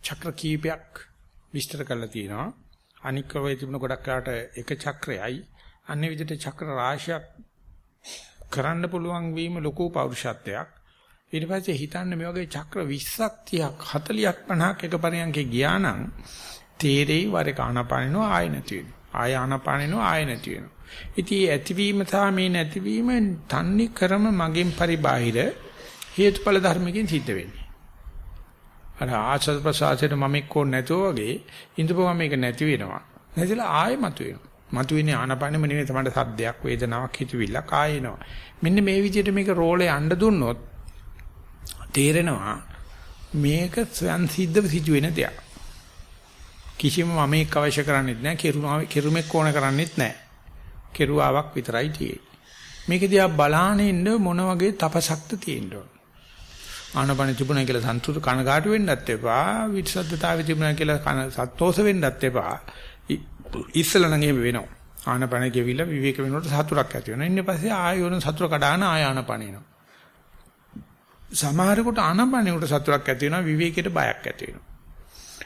චක්‍ර කීපයක් විස්තර කරලා තියෙනවා. අනික් ඔය තිබුණ ගොඩක් කාට එක චක්‍රයයි. අන්නේ විදිහට චක්‍ර රාශියක් කරන්න පුළුවන් වීම ලොකු පෞරුෂත්වයක්. ඊට පස්සේ හිතන්න මේ වගේ චක්‍ර 20ක් 30ක් 40ක් 50ක් එක පරියන්කේ ගියා නම් තේරෙයි වර එක ආනපානිනෝ ආය නැති වෙනවා. ආය ආනපානිනෝ ආය නැති වෙනවා. ඉතින් ඇතිවීම සහ මේ නැතිවීම තන්නේ කරම මගෙන් පරිබාහිර හේතුඵල ධර්මකින් සිද්ධ වෙන්නේ. අර ආශ්‍රද ප්‍රසආසයට මම එක්කෝ නැතෝ වගේ ඉඳපුවම මේක නැති වෙනවා. නැතිලා ආයෙ මතුවෙනවා. මතුවෙන්නේ ආනපනෙම නෙවෙයි තමයි සද්දයක් වේදනාවක් හිතවිල්ලක් ආයෙනවා. මෙන්න මේ විදිහට මේක රෝලේ යන්න දුන්නොත් තේරෙනවා මේක ස්වයන් සිද්ධව සිදුවෙන දෙයක්. කිසිම මම එක් අවශ්‍ය කරන්නේත් නැහැ, කෙරුණා කෙරුමෙක් ඕන කරන්නේත් නැහැ. කෙරුවාවක් විතරයි තියෙන්නේ. මේක දිහා බලාගෙන ඉන්න මොන වගේ තපසක්ද තියෙන්න ඕන. ආනපන තිබුණා කියලා සන්තුෂ්ත කනගාටු වෙන්නත් එපා. විසද්දතාවේ තිබුණා කියලා කන සත්ෝස වෙන්නත් එපා. ඉස්සල නම් එහෙම වෙනවා. ආනපන ගෙවිලා විවේක වෙනකොට සතුටක් ඇති වෙනවා. ඊට පස්සේ ආයෝන සතුට කඩාන ආය ආනපන එනවා. සමහරකට ආනපනෙකට සතුටක් ඇති වෙනවා විවේකයට බයක් ඇති වෙනවා.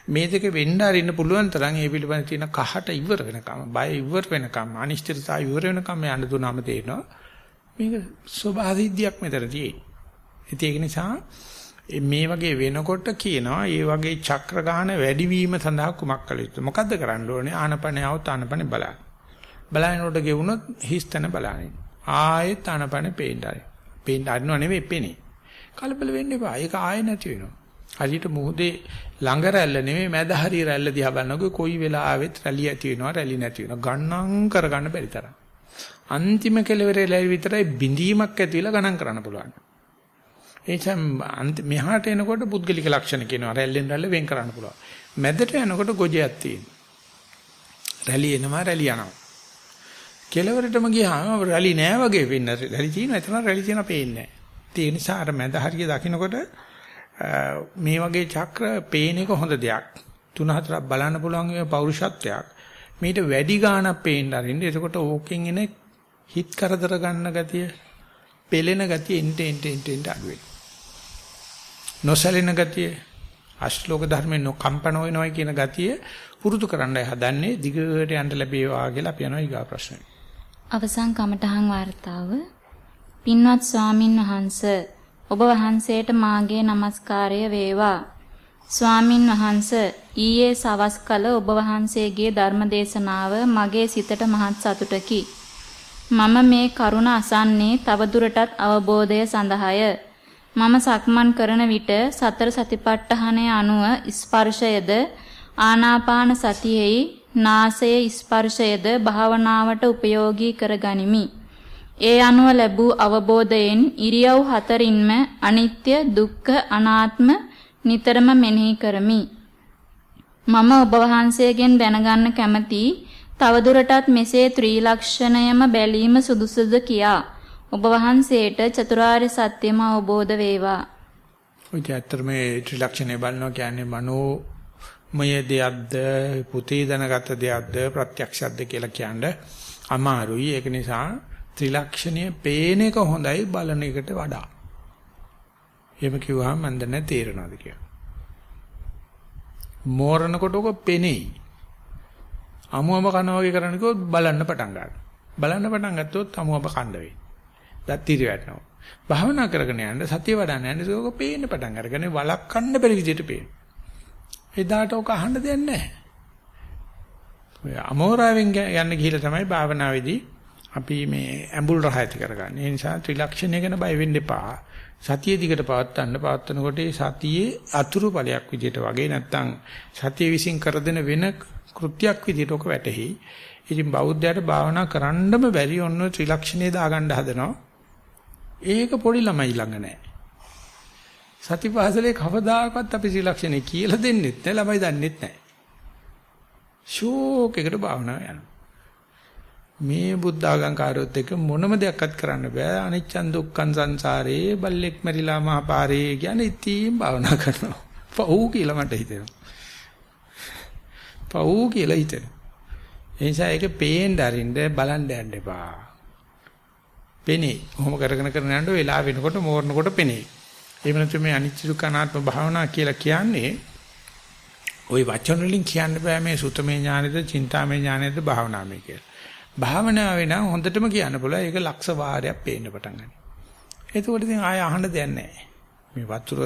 මේ දෙක වෙන්න අරින්න පුළුවන් තරම් ඒ පිළිබඳ තියෙන කහට ඉවර වෙනකම් බය ඉවර වෙනකම් අනිශ්චිතතාවය ඉවර වෙනකම් යන්න දුනාම තේරෙනවා මේක ස්වභාවිකයක් මෙතන තියෙන්නේ. ඒක නිසා මේ වගේ වෙනකොට කියනවා මේ වගේ චක්‍ර ගාන වැඩිවීම සඳහා කුමක් කළ යුතුද? මොකද්ද කරන්න ඕනේ? ආනපන આવත් ආනපන බලන්න. බලනකොට ගෙවුනොත් හිස්තන බලන්නේ. ආයෙත් ආනපන පේන්නයි. පේන්න අරිනව නෙවෙයි පේන්නේ. කලබල වෙන්න එපා. ඒක ආයෙ නැති වෙනවා. හරියට මුහුදේ ළඟ රැල්ල නෙමෙයි මැද හරිය රැල්ල දිහා බලනකොට කොයි වෙලාවෙත් රැලි ඇති වෙනවා රැලි නැති වෙනවා. ගණන් කරගන්න බැරි තරම්. අන්තිම කෙලවරේ විතරයි බිඳීමක් ඇති වෙලා ගණන් කරන්න පුළුවන්. එනිසා මෙහාට එනකොට පුද්ගලික ලක්ෂණ කියනවා. රැල්ලෙන් රැල්ල වෙන් කරන්න පුළුවන්. මැදට යනකොට ගොජයක් තියෙනවා. රැලි එනවා රැලි යනවා. කෙලවරටම ගියාම රැලි නෑ වගේ වෙන්න. රැලි තියෙනවා. එතන රැලි තියෙනවා පේන්නේ නැහැ ඒ නිසා අර මැද හරිය දකින්නකොට මේ වගේ චක්‍ර පේන එක හොඳ දෙයක්. තුන හතරක් බලන්න පුළුවන් ඒ පෞරුෂත්වයක්. මේට වැඩි ගාණක් පේන්න අරින්න. එතකොට ඕකෙන් එන හිත් කරදර ගන්න ගතිය, පෙළෙන ගතිය එන්න එන්න එන්න අඩු වෙනවා. නොසැලෙන ගතිය, අශ්ලෝක ධර්මේ නොකම්පන වෙනවා කියන ගතිය පුරුදු කරන්නයි හදන්නේ දිගට යන්න ලැබේවා කියලා අපි යනවා ඊගා ප්‍රශ්නෙට. අවසන් කමඨහන් වார்த்தාව පින්වත් ස්වාමින් වහන්සේ ඔබ වහන්සේට මාගේ নমස්කාරය වේවා. ස්වාමින් වහන්ස ඊයේ සවස් කල ඔබ වහන්සේගේ ධර්මදේශනාව මගේ සිතට මහත් සතුටකි. මම මේ කරුණ අසන්නේ තවදුරටත් අවබෝධය සඳහාය. මම සක්මන් කරන විට සතර සතිපට්ඨානය අනුව ස්පර්ශයද ආනාපාන සතියෙහි නාසයේ ස්පර්ශයද භාවනාවට උපයෝගී කර ගනිමි. ඒ අනුව ලැබූ අවබෝධයෙන් ඉරියව් හතරින්ම අනිත්‍ය දුක්ඛ අනාත්ම නිතරම මෙනෙහි කරමි. මම ඔබ වහන්සේගෙන් දැනගන්න කැමති තවදුරටත් මෙසේ ත්‍රිලක්ෂණයම බැලීම සුදුසුද කියා ඔබ වහන්සේට චතුරාර්ය සත්‍යම අවබෝධ වේවා. ඔය ඇත්තටම මේ ත්‍රිලක්ෂණය බලනවා කියන්නේ මනෝ මය දෙයක්ද පුතේ දැනගත දෙයක්ද ප්‍රත්‍යක්ෂයක්ද කියලා කියන්නේ අමාරුයි ඒක නිසා ත්‍රිලක්ෂණය පේන එක හොඳයි බලන එකට වඩා. එහෙම කිව්වහම මන් දැන තේරෙනවද කියලා. මෝරනකොට ඔක පෙනෙයි. අමුමම කනවා වගේ කරන්න කිව්වොත් බලන්න පටන් ගන්නවා. බලන්න පටන් ගත්තොත් අමුමම කණ්ඩ වෙයි. දත් ඉරි වැටෙනවා. භාවනා කරගෙන යන්න සතිය වඩන්න යන්න ඒක පේන්න පටන් අරගෙන වලක්වන්න බැරි විදිහට පේන. එදාට ඔක අහන්න දෙයක් නැහැ. ඔය අමෝරාවෙන් යන්න ගිහිල්ලා තමයි භාවනාවේදී අපි මේ ඇඹුල් රහ ඇති කරගන්න. ඒ නිසා ත්‍රිලක්ෂණය ගැන බය වෙන්න එපා. සතිය දිගට පවත්වන්න පවත්වනකොට සතියේ අතුරු ඵලයක් විදිහට වගේ නැත්තම් සතිය විසින් කර දෙන වෙන කෘත්‍යයක් විදිහට ඔක වැටහි. ඉතින් බෞද්ධයාට භාවනා කරන්නම බැරි ඔන්න ත්‍රිලක්ෂණේ දාගන්න හදනවා. ඒක පොඩි ළමයි ළඟ නැහැ. සතිපහසලේ කවදාකවත් අපි ත්‍රිලක්ෂණේ කියලා දෙන්නෙත් නැහැ ළමයි දන්නෙත් නැහැ. ෂෝක් එකට භාවනාව යනවා. මේ බුද්ධ ආගම්කාරයොත් එක මොනම දෙයක්වත් කරන්න බෑ අනිච්චන් දුක්ඛන් සංසාරේ බල්ලෙක් මරිලා මහපාරේ කියන්නේ ඉතින් භාවනා කරනවා පව් කියලා මට හිතෙනවා පව් කියලා හිතෙනවා ඒ නිසා ඒක පේන්න අරින්න බලන්න යන්න එපා පෙනේ. කොහොම කරගෙන කරගෙන යනකොට වෙලා වෙනකොට මෝරනකොට පෙනේ. එහෙම නැත්නම් මේ අනිත්‍ය දුක්ඛ අනාත්ම භාවනා කියලා කියන්නේ ওই වචන වලින් කියන්න බෑ මේ සුතමේ ඥානෙද, චින්තාමේ ඥානෙද, භාවනාමේ කියලා. භාවනාවේ නම් හොඳටම කියන්න පුළුවන් ඒක ලක්ෂ වාරයක් පේන්න පටන් ගන්නවා. එතකොට ඉතින් ආය අහන්න දෙයක් නැහැ. මේ වතුර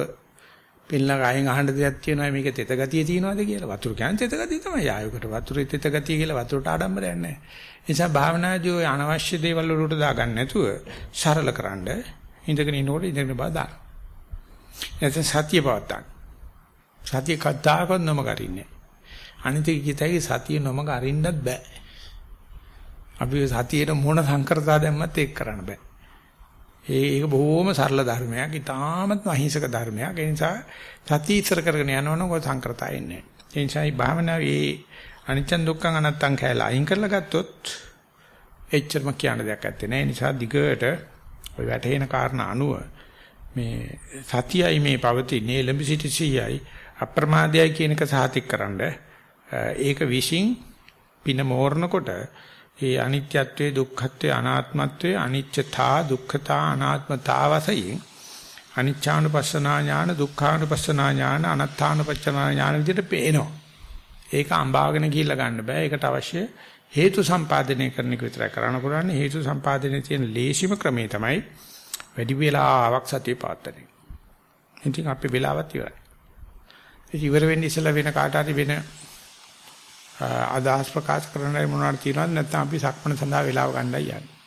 පෙන්නලා ගායෙන් අහන්න දෙයක් තියෙනවා මේක තෙත ගතිය තියෙනවද කියලා. වතුර කියන්නේ තෙත ගතිය තමයි. ආයකට වතුරේ තෙත ගතිය කියලා වතුරට ආඩම්බරයක් නැහැ. ඒ නිසා භාවනාදී ඔය අනවශ්‍ය දේවල් වලට දාගන්න නැතුව සරලකරනද ඉඳගෙන ඉනකොට ඉඳගෙන බා දාන්න. නැත්නම් සතිය පවත්තන්න. සතිය කද්දාකවත් නොමග අරින්නේ. අනිත් කිතයි සතිය නොමග අරින්නත් බෑ. අපි සතියේට මොන සංකරතා දැම්මත් ඒක කරන්න බෑ. ඒක බොහොම සරල ධර්මයක්. ඊටාමත් අහිංසක ධර්මයක්. ඒ නිසා සතිය ඉස්සර කරගෙන යනවනම් ඔය සංකරතා එන්නේ නැහැ. ඒ නිසා මේ භාවනාවේ අනිච්ච දුක්ඛං අනත්තං කියලා අයින් කරලා ගත්තොත් එච්චරම කියන්න දෙයක් නැත්තේ නෑ. ඒ නිසා දිගට ඔය වැටේන කාරණා අනුව මේ සතියයි මේ පවතින්නේ එළඹ සිටි සියයි අප්‍රමාදයයි කියන එක සාතික්කරනද ඒක විශ්ින් පින මෝරනකොට ඒ අනිත්‍යත්වයේ දුක්ඛත්වයේ අනාත්මත්වයේ අනිච්චතා දුක්ඛතා අනාත්මතා වශයෙන් අනිච්ඡානුපස්සනා ඥාන දුක්ඛානුපස්සනා ඥාන අනත්තානුපස්සනා ඥාන විදිහට පේනවා. ඒක අඹාගෙන ගිහිල්ලා ගන්න බෑ. ඒකට අවශ්‍ය හේතු සම්පාදනය කරන එක විතරයි කරන්න පුළුවන්. හේතු සම්පාදනයේ තියෙන ලේසිම ක්‍රමේ තමයි වැඩි වෙලාවක් සතිය පාත්තනේ. ඉතින් අපේ වෙලාවත් ඉවරයි. ඒක ඉවර වෙන්න ඉස්සලා වෙන කාට හරි වෙන අදහස් ප්‍රකාශ කරන්නයි මොනවද තියෙනවද නැත්නම් අපි සක්මණ සඳහා වෙලාව ගන්නයි යන්නේ.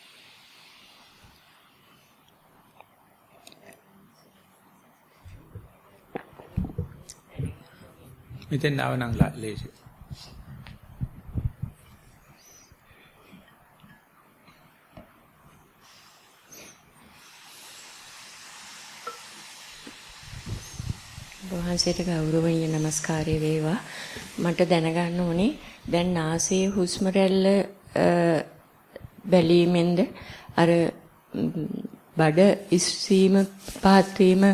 මෙතෙන් ආව නම් ලේසි. වහන්සේට ගෞරවණීය নমස්කාරය වේවා. මට දැනගන්න ඕනේ දැන් නාසයේ හුස්ම රැල්ල බැලීමෙන්ද අර බඩ ඉස්සීම පහත් වීම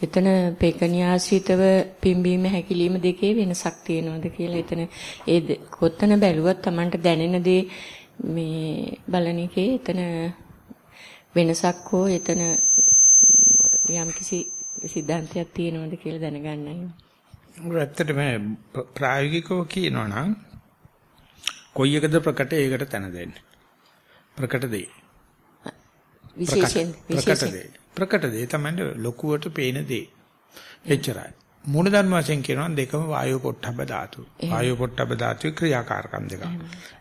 එතන පේකණියාසිතව පිම්බීම හැකිලිම දෙකේ වෙනසක් තියෙනවද කියලා එතන ඒ කොත්තන බැලුවත් Tamanට දැනෙන දේ මේ බලන එකේ එතන වෙනසක් හෝ එතන යම්කිසි සිද්ධාන්තයක් තියෙනවද කියලා දැනගන්නයි. ඇත්තටම ප්‍රායෝගිකව කියනවා නම් කොයි එකද ප්‍රකට ඒකට තැන දෙන්න. ප්‍රකට දෙයි. විශේෂයෙන් ප්‍රකට දෙයි. ප්‍රකට දෙයි තමයි ලොකුවට පේන දේ. එච්චරයි. මූල ධර්ම වශයෙන් කියනවා දෙකම වායෝ පොට්ටබ්බ ධාතු. වායෝ පොට්ටබ්බ ධාතුවේ ක්‍රියාකාරකම් දෙක.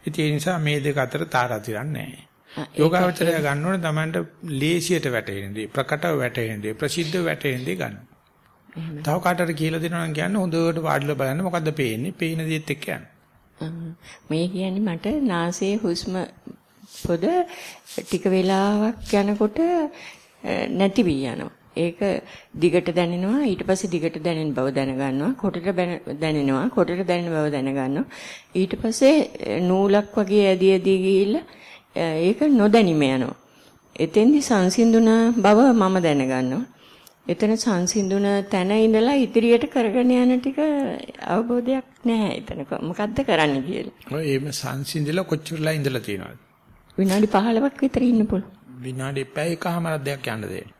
ඉතින් ඒ නිසා මේ දෙක අතර තාරාතිරක් නැහැ. යෝගාවචරය ගන්න ඕනේ Tamanට ලේසියට වැටෙන දේ, ප්‍රකටව වැටෙන දේ, ප්‍රසිද්ධව වැටෙන දේ ගන්න. තව කාටට කියලා දෙනවා නම් කියන්නේ හොඳට වාඩිලා බලන්න මොකද්ද පේන්නේ? පේන දේත් එක්ක. මේ කියන්නේ මට නාසයේ හුස්ම පොද ටික වෙලාවක් යනකොට නැති වී යනවා. ඒක දිගට දැනෙනවා ඊට පස්සේ දිගට දැනෙන බව දැනගන්නවා කොටට දැනෙනවා කොටට දැනෙන බව දැනගන්නවා ඊට පස්සේ නූලක් වගේ ඇදී ඇදී ගිහිල්ලා ඒක නොදැනීම යනවා. එතෙන්දි සංසිඳුන බව මම දැනගන්නවා. එතන සංසිඳුන තැන ඉඳලා ඉදිරියට කරගෙන යන ටික අවබෝධයක් නැහැ එතන. මොකද්ද කරන්න කියලා. ඔය එහෙම සංසිඳිලා කොච්චරලා ඉඳලා තියෙනවද? විනාඩි 15ක් විතර ඉන්න පුළුවන්. විනාඩි පැයකමාරක් දෙයක් යන්න දෙන්න.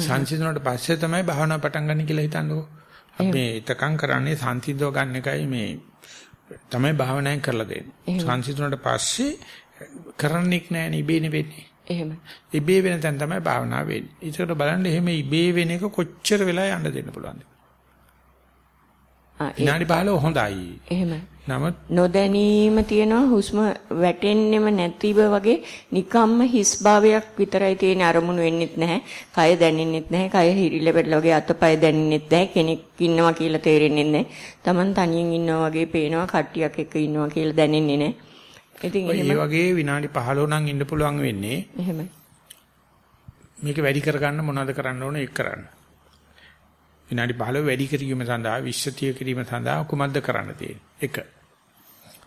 සංසිඳුණාට පස්සේ තමයි භාවනා පටන් ගන්න කියලා හිතන්නකෝ. අපි ඉතකම් කරන්නේ සංසිඳව ගන්න එකයි මේ තමයි භාවනාවෙන් කරලා දෙන්නේ. සංසිඳුණාට පස්සේ කරන්නෙක් නැහැ ඉබේ නෙවෙන්නේ. එහෙම. ඉබේ වෙන තැන තමයි භාවනාව වෙන්නේ. ඒකට බලන්න එහෙම ඉබේ වෙන එක කොච්චර වෙලා යන්න දෙන්න පුළුවන්ද? ආ විනාඩි 15 හොඳයි. එහෙම. නමුත් නොදැනීම තියෙනවා හුස්ම වැටෙන්නෙම නැතිව වගේ නිකම්ම හිස් භාවයක් විතරයි තියෙන අරමුණු වෙන්නෙත් නැහැ. කය දැනෙන්නෙත් නැහැ. කය හිරිල පෙරල වගේ අතපය දැනෙන්නෙත් නැහැ. කෙනෙක් ඉන්නවා කියලා තේරෙන්නේ නැහැ. Taman තනියෙන් ඉන්නවා වගේ පේනවා. කට්ටියක් එක්ක ඉන්නවා කියලා දැනෙන්නේ නැහැ. ඉතින් ඒ වගේ විනාඩි 15 නම් ඉන්න පුළුවන් වෙන්නේ. එහෙමයි. මේක වැඩි කරගන්න මොනවද කරන්න ඕනේ ඒක කරන්න. විනාඩි 15 වැඩි කිරීම සඳහා විශ්සතිය කිරීම සඳහා කුමක්ද කරන්න තියෙන්නේ? එක.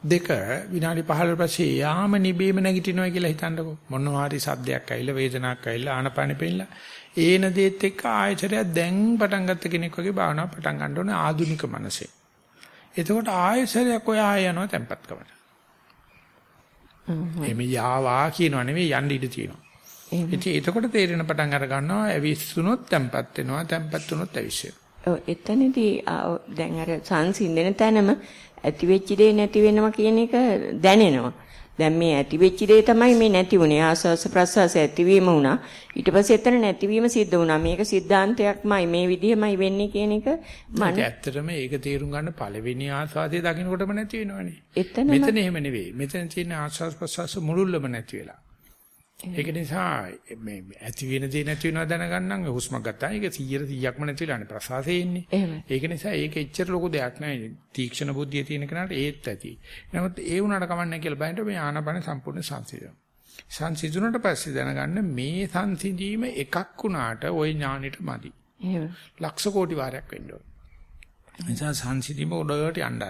දෙක විනාඩි 15 පස්සේ යාම නිබේම නැගිටිනවා කියලා හිතන්නකෝ. මොනවා හරි සද්දයක් ඇවිල්ලා වේදනාවක් ඇවිල්ලා ආනපානෙ පෙන්නලා ඒන දේත් එක්ක ආයතරය දැන් පටන් ගත්ත කෙනෙක් වගේ භාවනාව පටන් ගන්න ඕනේ ආධුනික මනසේ. එතකොට ආයතරයක් ඔය ආය යනවා tempත් කමට. එමෙ යාවා කියනවා නෙවෙයි යන්න ඉඩ තියෙනවා. ඉතින් එතකොට තේරෙන පටන් අර ගන්නවා ඇවිස්සුනොත් තැම්පත් වෙනවා තැම්පත් වුනොත් ඇවිස්සෙනවා. ඔව් එතනදී දැන් අර සංසිඳන තැනම ඇති වෙච්ච දේ නැති වෙනවා කියන එක දැනෙනවා. දැන් මේ ඇති වෙච්ච දේ තමයි මේ නැති වුනේ. ආස්වාස ප්‍රසවාස ඇතිවීම වුණා. ඊට පස්සේ එතන නැතිවීම සිද්ධ වුණා. මේක සිද්ධාන්තයක්මයි මේ විදිහමයි වෙන්නේ කියන එක මම ඇත්තටම ඒක තේරුම් ගන්න පළවෙනි ආස්වාදයේ දකින්නකොටම නැති වෙනවනේ. මෙතන එහෙම නෙවෙයි. මෙතන තියෙන ආස්වාස් ප්‍රසවාස මුළුල්ලම නැති වෙලා. ඒක නිසා මේ ඇති වෙන දේ නැති වෙනවා දැනගන්නම් හුස්මක් ගත්තා. ඒක 100 100ක්ම නැති වෙලානේ ප්‍රසවාසයේ ඉන්නේ. ඒක නිසා ඒක එච්චර ලොකු දෙයක් නෑ. තීක්ෂණ බුද්ධිය තියෙන කෙනාට ඒත් ඇති. නමුත් ඒ වුණාට කමන්නේ කියලා බලනකොට මේ ආනාපාන සම්පූර්ණ සංසිඳනවා. සංසිඳුණට පස්සේ දැනගන්න මේ සංසිඳීම එකක් වුණාට ওই ඥානෙට මදි. ලක්ෂ කෝටි වාරයක් වෙන්න ඕන. නිසා සංසිඳීම උඩට යන්න.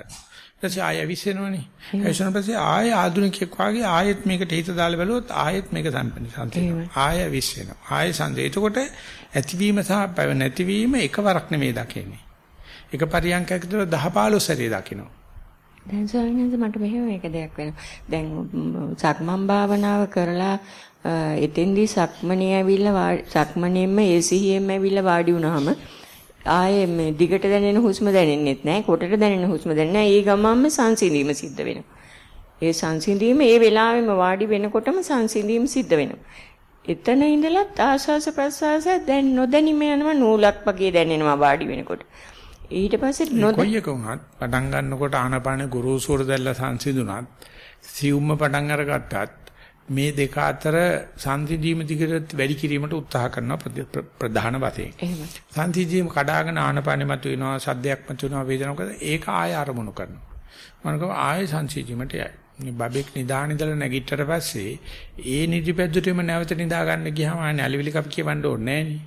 ඊටසේ ආය විශ්වෙනවනේ. ඒසන පස්සේ ආය ආධුනිකයෙක් වාගේ ආයෙත් මේකට හිත දාලා බැලුවොත් ආයෙත් මේක සංසිඳනවා. ආය විශ්වෙනවා. ආය සංසිඳ. එතකොට ඇතිවීම සහ පැව නැතිවීම එකවරක් නෙමෙයි දකින්නේ. එක පරියන්කයක තුළ 10 15 සැරේ දකිනවා. දැන් ස්වාමීන් මට මෙහෙම එක දෙයක් වෙනවා. දැන් සක්මන් භාවනාව කරලා එතෙන්දී සක්මණේ ඇවිල්ලා සක්මණේම ඒ සිහියෙම ඇවිල්ලා වාඩි වුණාම ආයේ මේ දිගට දැනෙන හුස්ම දැනෙන්නෙත් නැහැ. කොටට දැනෙන හුස්ම දැනෙන්නේ නැහැ. ඒ ගමන්ම සංසිඳීම සිද්ධ වෙනවා. ඒ සංසිඳීම ඒ වෙලාවෙම වාඩි වෙනකොටම සංසිඳීම සිද්ධ වෙනවා. එතන ඉඳලත් ආශ්වාස ප්‍රශ්වාස දැන් නොදැනීම යනවා නූලක් වගේ දැනෙනවා වාඩි වෙනකොට. ඊට පස්සේ නොද කොයි එක වුණත් පටන් ගන්නකොට ආනපාන ගුරුසුර දැල්ලා සංසිඳුණත් සියුම්ම පටන් අරගත්තත් මේ දෙක අතර සංසිඳීම දිගට වැඩි කිරීමට උත්සාහ කරනවා ප්‍රධ- ප්‍ර- ප්‍රධාන වශයෙන්. එහෙමයි. සංසිඳීම කඩාගෙන ආනපානෙ මත වෙනවා සද්දයක් මත වෙනවා වේදනාවක් ඒක ආය අරමුණු කරනවා. මනකව ආය සංසිඳීමට යයි. මේ බබෙක් නිදාන ඉඳලා නැගිට්ටට පස්සේ ඒ නිදි පැද්දටම නැවත නිදා ගන්න ගියාම ආනේ අලිවිලි කප් කියවන්න ඕනේ නෑනේ.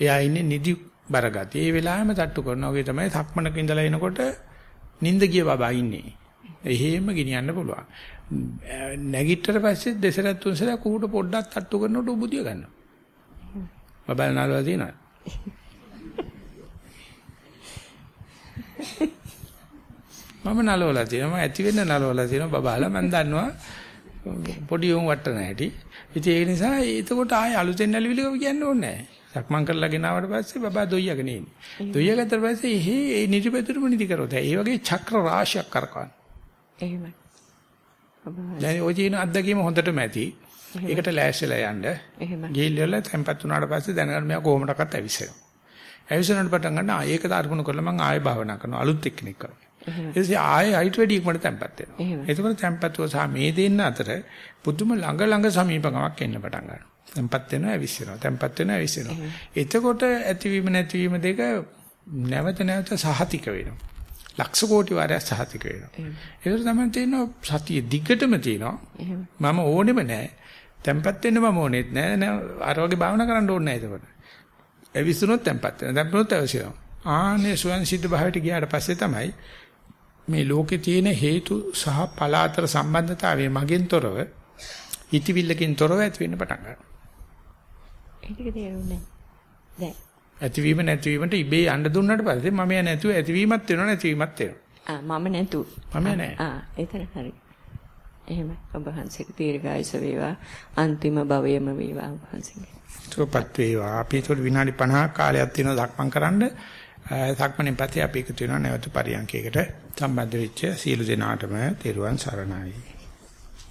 එයා ඉන්නේ නිදි බරගතිය. ඒ වෙලාවෙම තට්ටු කරනවා. ඔගේ තමයි සක්මනක ඉඳලා එනකොට නිින්ද ගිය බබා ඉන්නේ. එහෙම ගෙනියන්න පුළුවන්. නැගිට්ටට පස්සේ දෙසරත් තුන්සරක් ඌට පොඩ්ඩක් තට්ටු කරනකොට උබුදිය ගන්නවා. බබල් නාලලා තියෙනවා. මම නලවලා තියෙනවා. මම ඇති වෙන්න නලවලා තියෙනවා බබාලා මම දන්නවා පොඩි උන් වටන හැටි. ඉතින් ඒ නිසා එතකොට ආයේ අලුතෙන් නැලිවිලක කියන්න ඕනේ නැහැ. සක්මන් කරලා ගෙනාවට පස්සේ බබා දොයියගෙන ඉන්නේ. දොයිය ගත්තට පස්සේ එහි ඒ නිදිපෙතුරුම නිදි කරොත්. ඒ වගේ චක්‍ර රාශියක් කරකවන. එහෙමයි. දැන් ඔය කියන අත්දැකීම හොඳටම ඇති. ඒකට ලෑස්තිලා යන්න. එහෙමයි. ගිහිල්ලා tempත් වුණාට පස්සේ දැනගන්න මෙයා කොහොමඩක්වත් ඇවිස්සෙනවා. ඇවිස්සනට පටන් ගන්න ආ ඒක දාර්පණ කරලා මම ආයෙ භාවනා කරනවා අලුත් එක්කෙනෙක් කරනවා. ඊට පස්සේ ආයෙ හයිට් වැඩි ඉක්මනට tempත් වෙනවා. එතකොට tempත්ව සහ මේ දෙන්න අතර පුදුම ළඟ ළඟ සමීපකමක් එන්න පටන් ගන්නවා. tempත් වෙනවා ඇවිස්සෙනවා. tempත් වෙනවා ඇවිස්සෙනවා. එතකොට ඇතිවීම නැතිවීම දෙක නැවත නැවත සහතික වෙනවා. ලක්ෂ කෝටි වාරයක් සහතික වෙනවා. ඒක තමයි තියෙනවා සතිය දිගටම තියෙනවා. මම ඕනෙම නැහැ. tempත් වෙන්න මම ඕනෙත් නැහැ. අර වගේ භාවනා කරන්න ඕනේ නැහැ එතකොට. ඇවිස්සුනොත් tempත් වෙනවා. tempුනොත් ඇවිස්සෙනවා. ආනේ ස්වයන් සිද්ධ භාවයට ගියාට පස්සේ තමයි මේ ලෝකේ තියෙන හේතු සහ ඵල අතර සම්බන්ධතාවය මගෙන් තොරව ඉතිවිල්ලකින් තොරව ඇති වෙන්න පටන් ගන්නවා. ඒක තේරුන්නේ දැන් ඇතිවීම නැතිවීමට ඉබේ යන්න දුන්නාට පස්සේ මම යා නැතුව ඇතිවීමත් වෙනවා නැතිවීමත් වෙනවා. මම නැතු. මම නෑ. ආ එතන හරි. එහෙම ඔබ වහන්සේට දීර්ඝායස වේවා අන්තිම භවයේම වේවා ඔබ වහන්සේගේ. සුවපත් වේවා. අපි ඒතකොට විනාඩි 50ක් කාලයක් තියෙනවා සක්මන් කරන්න. සක්මණෙන් පස්සේ අපි එකතු වෙනවා නැවත පරියන්කයකට සම්බන්ධ වෙච්ච සියලු දෙනාටම තෙරුවන් සරණයි.